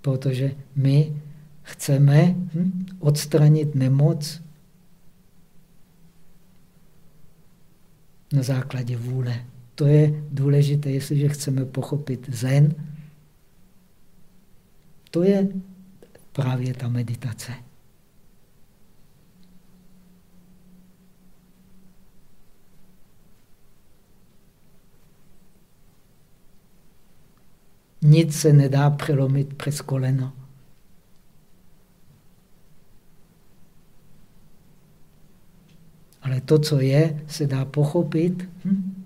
Protože my chceme hm, odstranit nemoc na základě vůle. To je důležité, jestliže chceme pochopit zen. To je právě ta meditace. Nic se nedá přelomit přes koleno. Ale to, co je, se dá pochopit hm?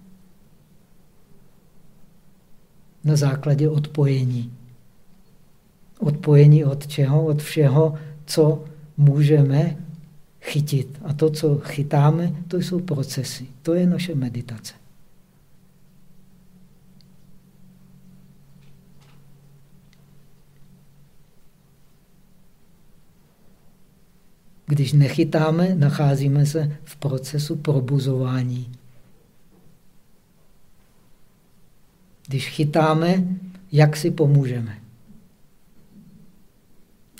na základě odpojení. Odpojení od čeho? Od všeho, co můžeme chytit. A to, co chytáme, to jsou procesy. To je naše meditace. Když nechytáme, nacházíme se v procesu probuzování. Když chytáme, jak si pomůžeme?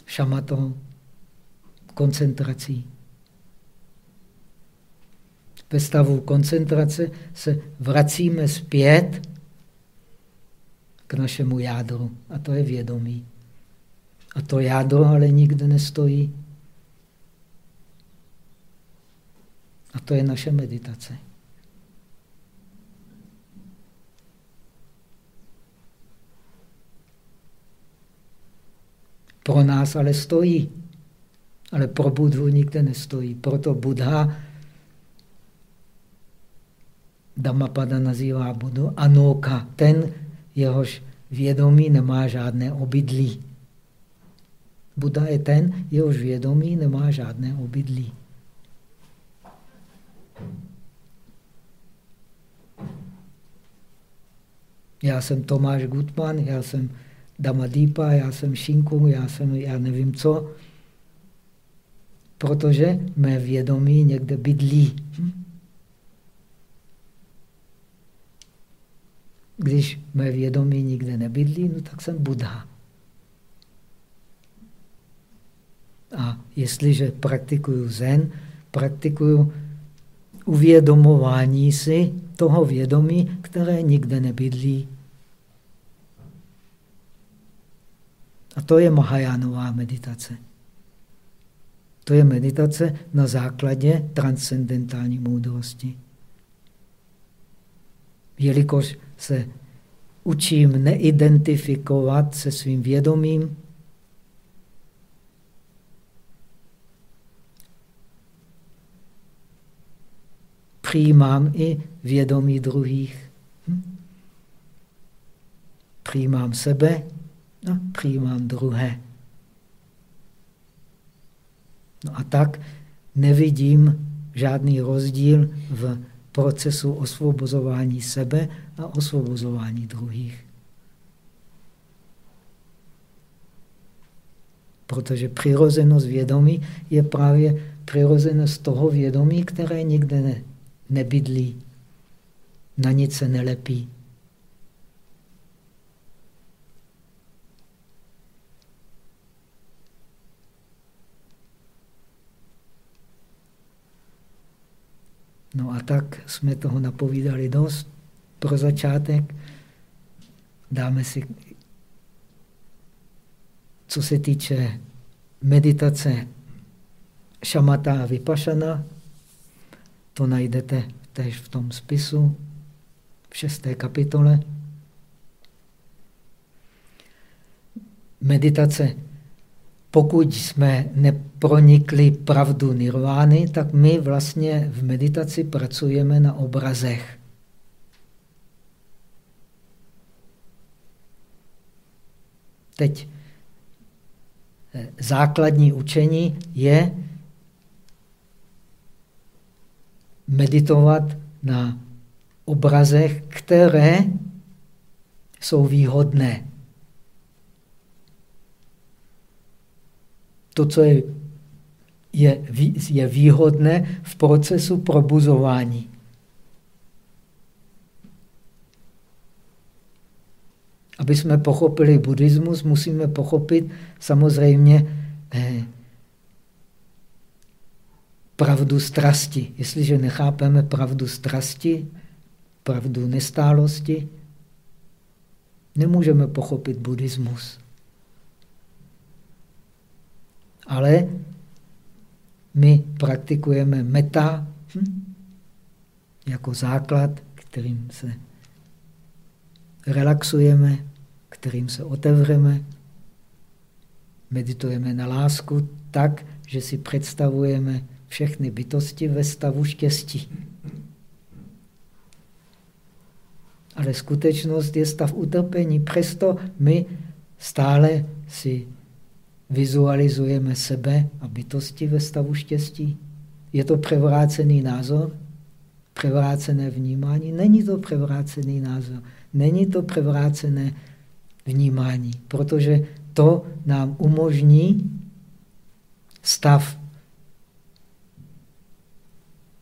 Šamatou, koncentrací. Ve stavu koncentrace se vracíme zpět k našemu jádru. A to je vědomí. A to jádro ale nikde nestojí. A to je naše meditace. Pro nás ale stojí. Ale pro Budhu nikde nestojí. Proto Buddha Dhammapada nazývá Budu Anoka, ten, jehož vědomí nemá žádné obydlí. Buddha je ten, jehož vědomí nemá žádné obydlí. Já jsem Tomáš Gutman, já jsem Damadýpa, já jsem Šinku, já jsem já nevím co, protože mé vědomí někde bydlí. Když mé vědomí nikde nebydlí, no tak jsem Buddha. A jestliže praktikuju zen, praktikuju uvědomování si toho vědomí, které nikde nebydlí. A to je Mahajánová meditace. To je meditace na základě transcendentální moudrosti. Jelikož se učím neidentifikovat se svým vědomím, přijímám i vědomí druhých. Hm? Přijímám sebe a přijímám druhé. No a tak nevidím žádný rozdíl v procesu osvobozování sebe a osvobozování druhých. Protože přirozenost vědomí je právě přirozenost toho vědomí, které nikde ne, nebydlí, na nic se nelepí. No a tak jsme toho napovídali dost. Pro začátek dáme si, co se týče meditace šamata a vypašana, to najdete tež v tom spisu, v šesté kapitole. Meditace pokud jsme nepronikli pravdu nirvány, tak my vlastně v meditaci pracujeme na obrazech. Teď eh, základní učení je meditovat na obrazech, které jsou výhodné. to, co je, je, je výhodné v procesu probuzování. Aby jsme pochopili buddhismus, musíme pochopit samozřejmě eh, pravdu strasti. Jestliže nechápeme pravdu strasti, pravdu nestálosti, nemůžeme pochopit buddhismus. Ale my praktikujeme meta hm, jako základ, kterým se relaxujeme, kterým se otevřeme, meditujeme na lásku tak, že si představujeme všechny bytosti ve stavu štěstí. Ale skutečnost je stav utrpení. Přesto my stále si vizualizujeme sebe a bytosti ve stavu štěstí. Je to převrácený názor? Převrácené vnímání? Není to převrácený názor. Není to převrácené vnímání, protože to nám umožní stav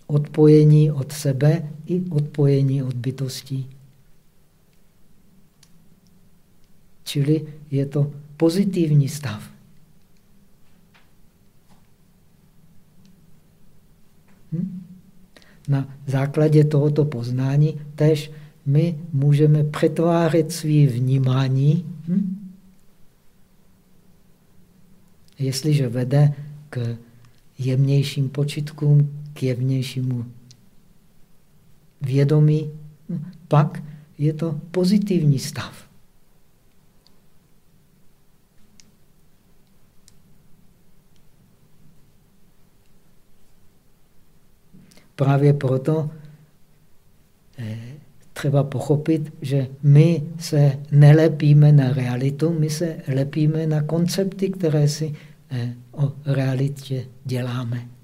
odpojení od sebe i odpojení od bytostí. Čili je to pozitivní stav. Hm? Na základě tohoto poznání tež my můžeme přetvářet svý vnímání, hm? jestliže vede k jemnějším počitkům, k jemnějšímu vědomí, pak je to pozitivní stav. Právě proto eh, třeba pochopit, že my se nelepíme na realitu, my se lepíme na koncepty, které si eh, o realitě děláme.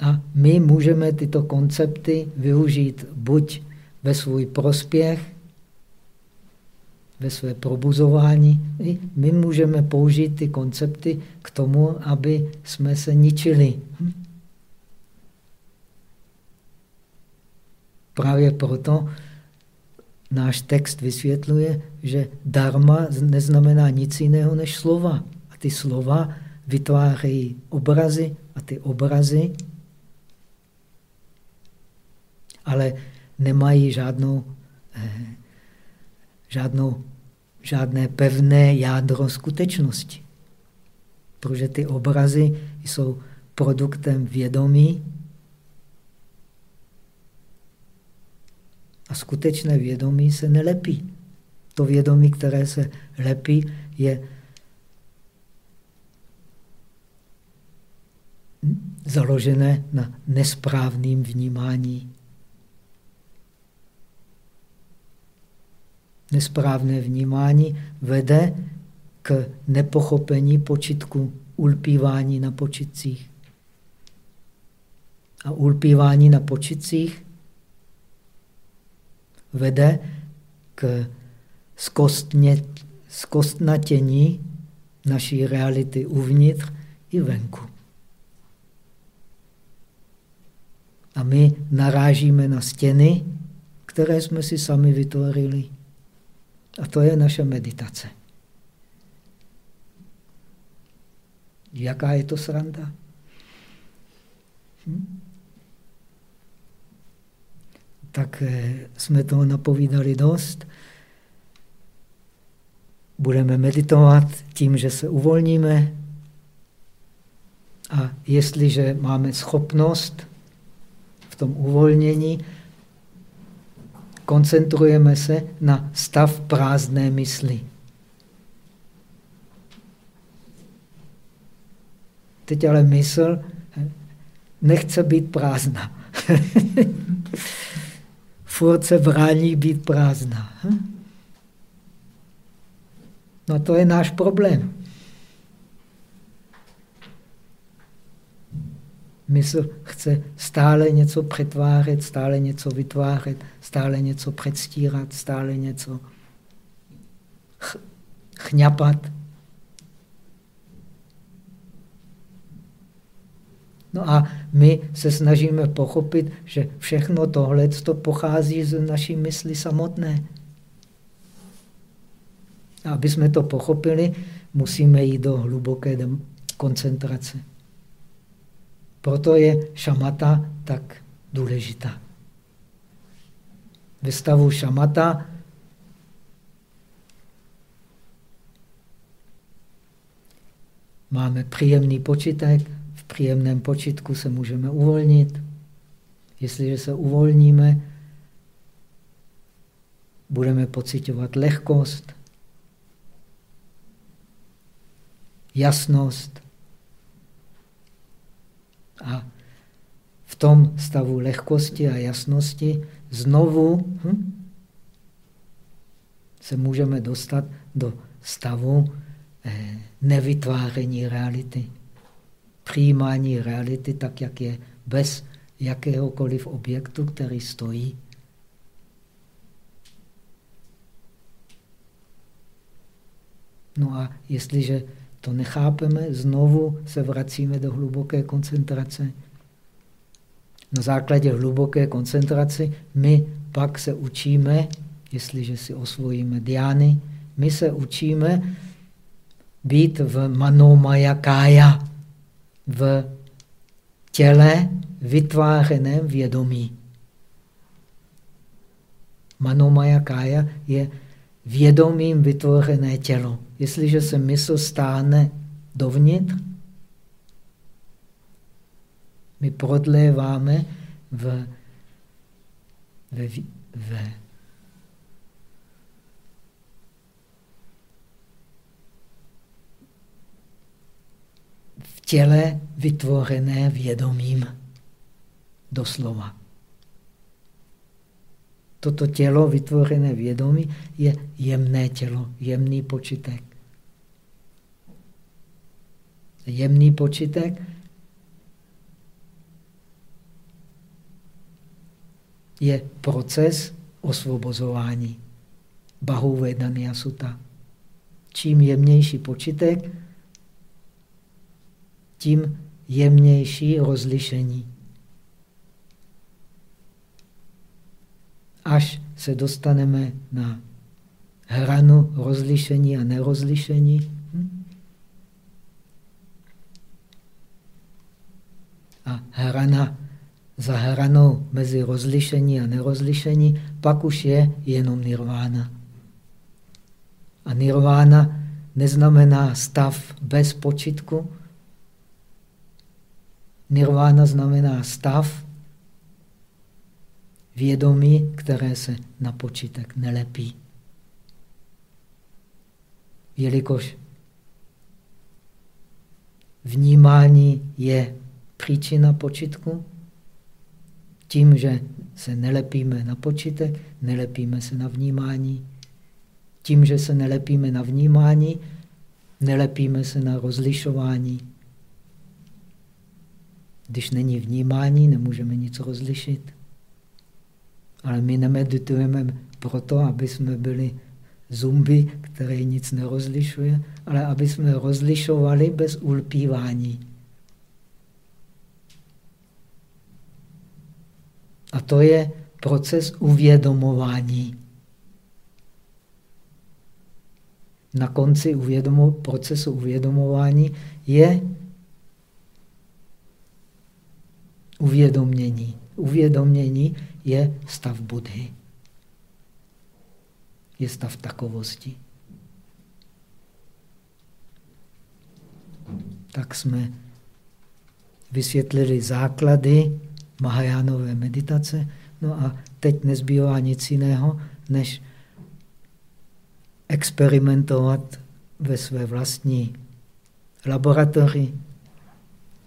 A my můžeme tyto koncepty využít buď ve svůj prospěch, ve své probuzování. My můžeme použít ty koncepty k tomu, aby jsme se ničili. Hm? Právě proto náš text vysvětluje, že dharma neznamená nic jiného než slova. A ty slova vytvářejí obrazy a ty obrazy ale nemají žádnou, eh, žádnou, žádné pevné jádro skutečnosti. Protože ty obrazy jsou produktem vědomí a skutečné vědomí se nelepí. To vědomí, které se lepí, je založené na nesprávným vnímání Nesprávné vnímání vede k nepochopení počitku, ulpívání na počitcích. A ulpívání na počitcích vede k zkostně, zkostnatění naší reality uvnitř i venku. A my narážíme na stěny, které jsme si sami vytvořili. A to je naše meditace. Jaká je to sranda? Hm? Tak eh, jsme toho napovídali dost. Budeme meditovat tím, že se uvolníme. A jestliže máme schopnost v tom uvolnění, koncentrujeme se na stav prázdné mysli. Teď ale mysl nechce být prázdná. Furt se brání být prázdná. No to je náš problém. Mysl chce stále něco přetvářet, stále něco vytvářet, stále něco předstírat, stále něco ch chňapat. No a my se snažíme pochopit, že všechno tohle to pochází z naší mysli samotné. A aby jsme to pochopili, musíme jít do hluboké koncentrace. Proto je šamata tak důležitá. Ve stavu šamata máme příjemný počitek, v příjemném počitku se můžeme uvolnit. Jestliže se uvolníme, budeme pocitovat lehkost, jasnost, a v tom stavu lehkosti a jasnosti znovu hm, se můžeme dostat do stavu eh, nevytváření reality. Přijímání reality tak, jak je, bez jakéhokoliv objektu, který stojí. No a jestliže to nechápeme, znovu se vracíme do hluboké koncentrace. Na základě hluboké koncentrace my pak se učíme, jestliže si osvojíme diány, my se učíme být v manomaya kája, v těle vytvářeném vědomí. Manomaya kája je vědomím vytvořené tělo. Jestliže se mysl stáhne dovnitř, my prodléváme v, ve, ve v těle vytvořené vědomím. Doslova. Toto tělo vytvořené vědomí je jemné tělo, jemný počitek. Jemný počitek je proces osvobozování. Bahuvedania suta. Čím jemnější počitek, tím jemnější rozlišení. Až se dostaneme na hranu rozlišení a nerozlišení, hm? a hrana za hranou mezi rozlišení a nerozlišení, pak už je jenom nirvána. A nirvána neznamená stav bez počitku. Nirvána znamená stav vědomí, které se na počítek nelepí. Jelikož vnímání je příčina počitku, tím, že se nelepíme na počítek, nelepíme se na vnímání. Tím, že se nelepíme na vnímání, nelepíme se na rozlišování. Když není vnímání, nemůžeme nic rozlišit. Ale my nemeditujeme proto, aby jsme byli zumby, které nic nerozlišuje, ale aby jsme rozlišovali bez ulpívání. A to je proces uvědomování. Na konci uvědomo, procesu uvědomování je uvědomění. Uvědomění je stav Budhy. Je stav takovosti. Tak jsme vysvětlili základy Mahajánové meditace. No a teď nezbývá nic jiného, než experimentovat ve své vlastní laboratoři.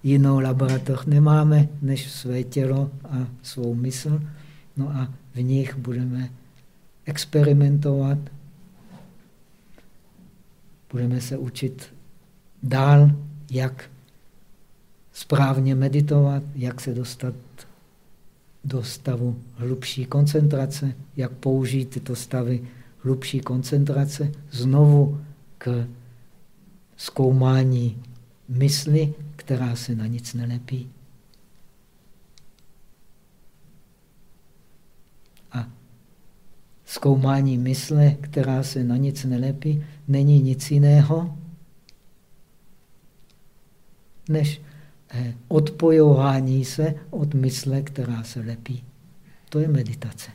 Jinou laboratoř nemáme, než své tělo a svou mysl. No a v nich budeme experimentovat. Budeme se učit dál, jak správně meditovat, jak se dostat do stavu hlubší koncentrace, jak použít tyto stavy hlubší koncentrace znovu k zkoumání mysli, která se na nic nelepí. A zkoumání mysle, která se na nic nelepí, není nic jiného, než Eh, odpojování se od mysle, která se lepí. To je meditace.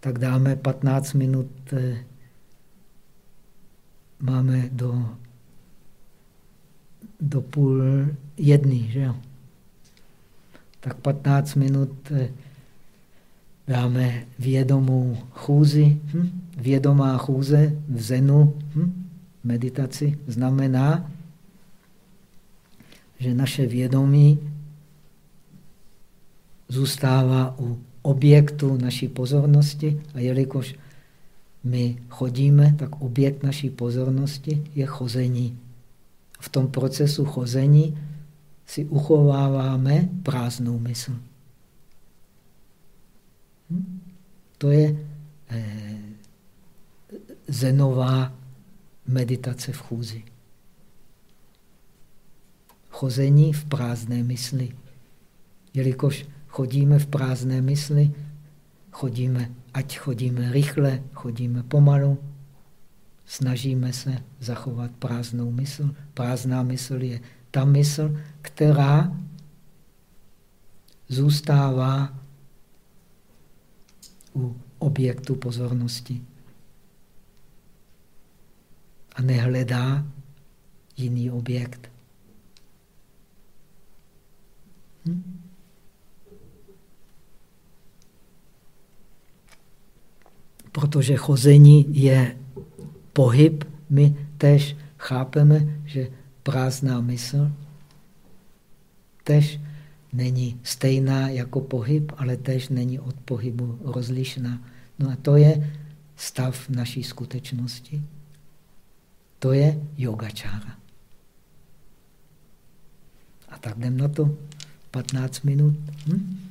Tak dáme 15 minut, eh, máme do, do půl jedný, že jo? Tak 15 minut eh, dáme vědomou chůzi. Hm? Vědomá chůze v zenu, hm? meditaci, znamená, že naše vědomí zůstává u objektu naší pozornosti a jelikož my chodíme, tak objekt naší pozornosti je chození. V tom procesu chození si uchováváme prázdnou mysl. Hm? To je eh, zenová meditace v chůzi. Chození v prázdné mysli. Jelikož chodíme v prázdné mysli, chodíme, ať chodíme rychle, chodíme pomalu, snažíme se zachovat prázdnou mysl. Prázdná mysl je ta mysl, která zůstává u objektu pozornosti a nehledá jiný objekt. protože chození je pohyb, my tež chápeme, že prázdná mysl tež není stejná jako pohyb, ale tež není od pohybu rozlišná. No a to je stav naší skutečnosti. To je yogačára. A tak jdem na to. 15 minut. Hm?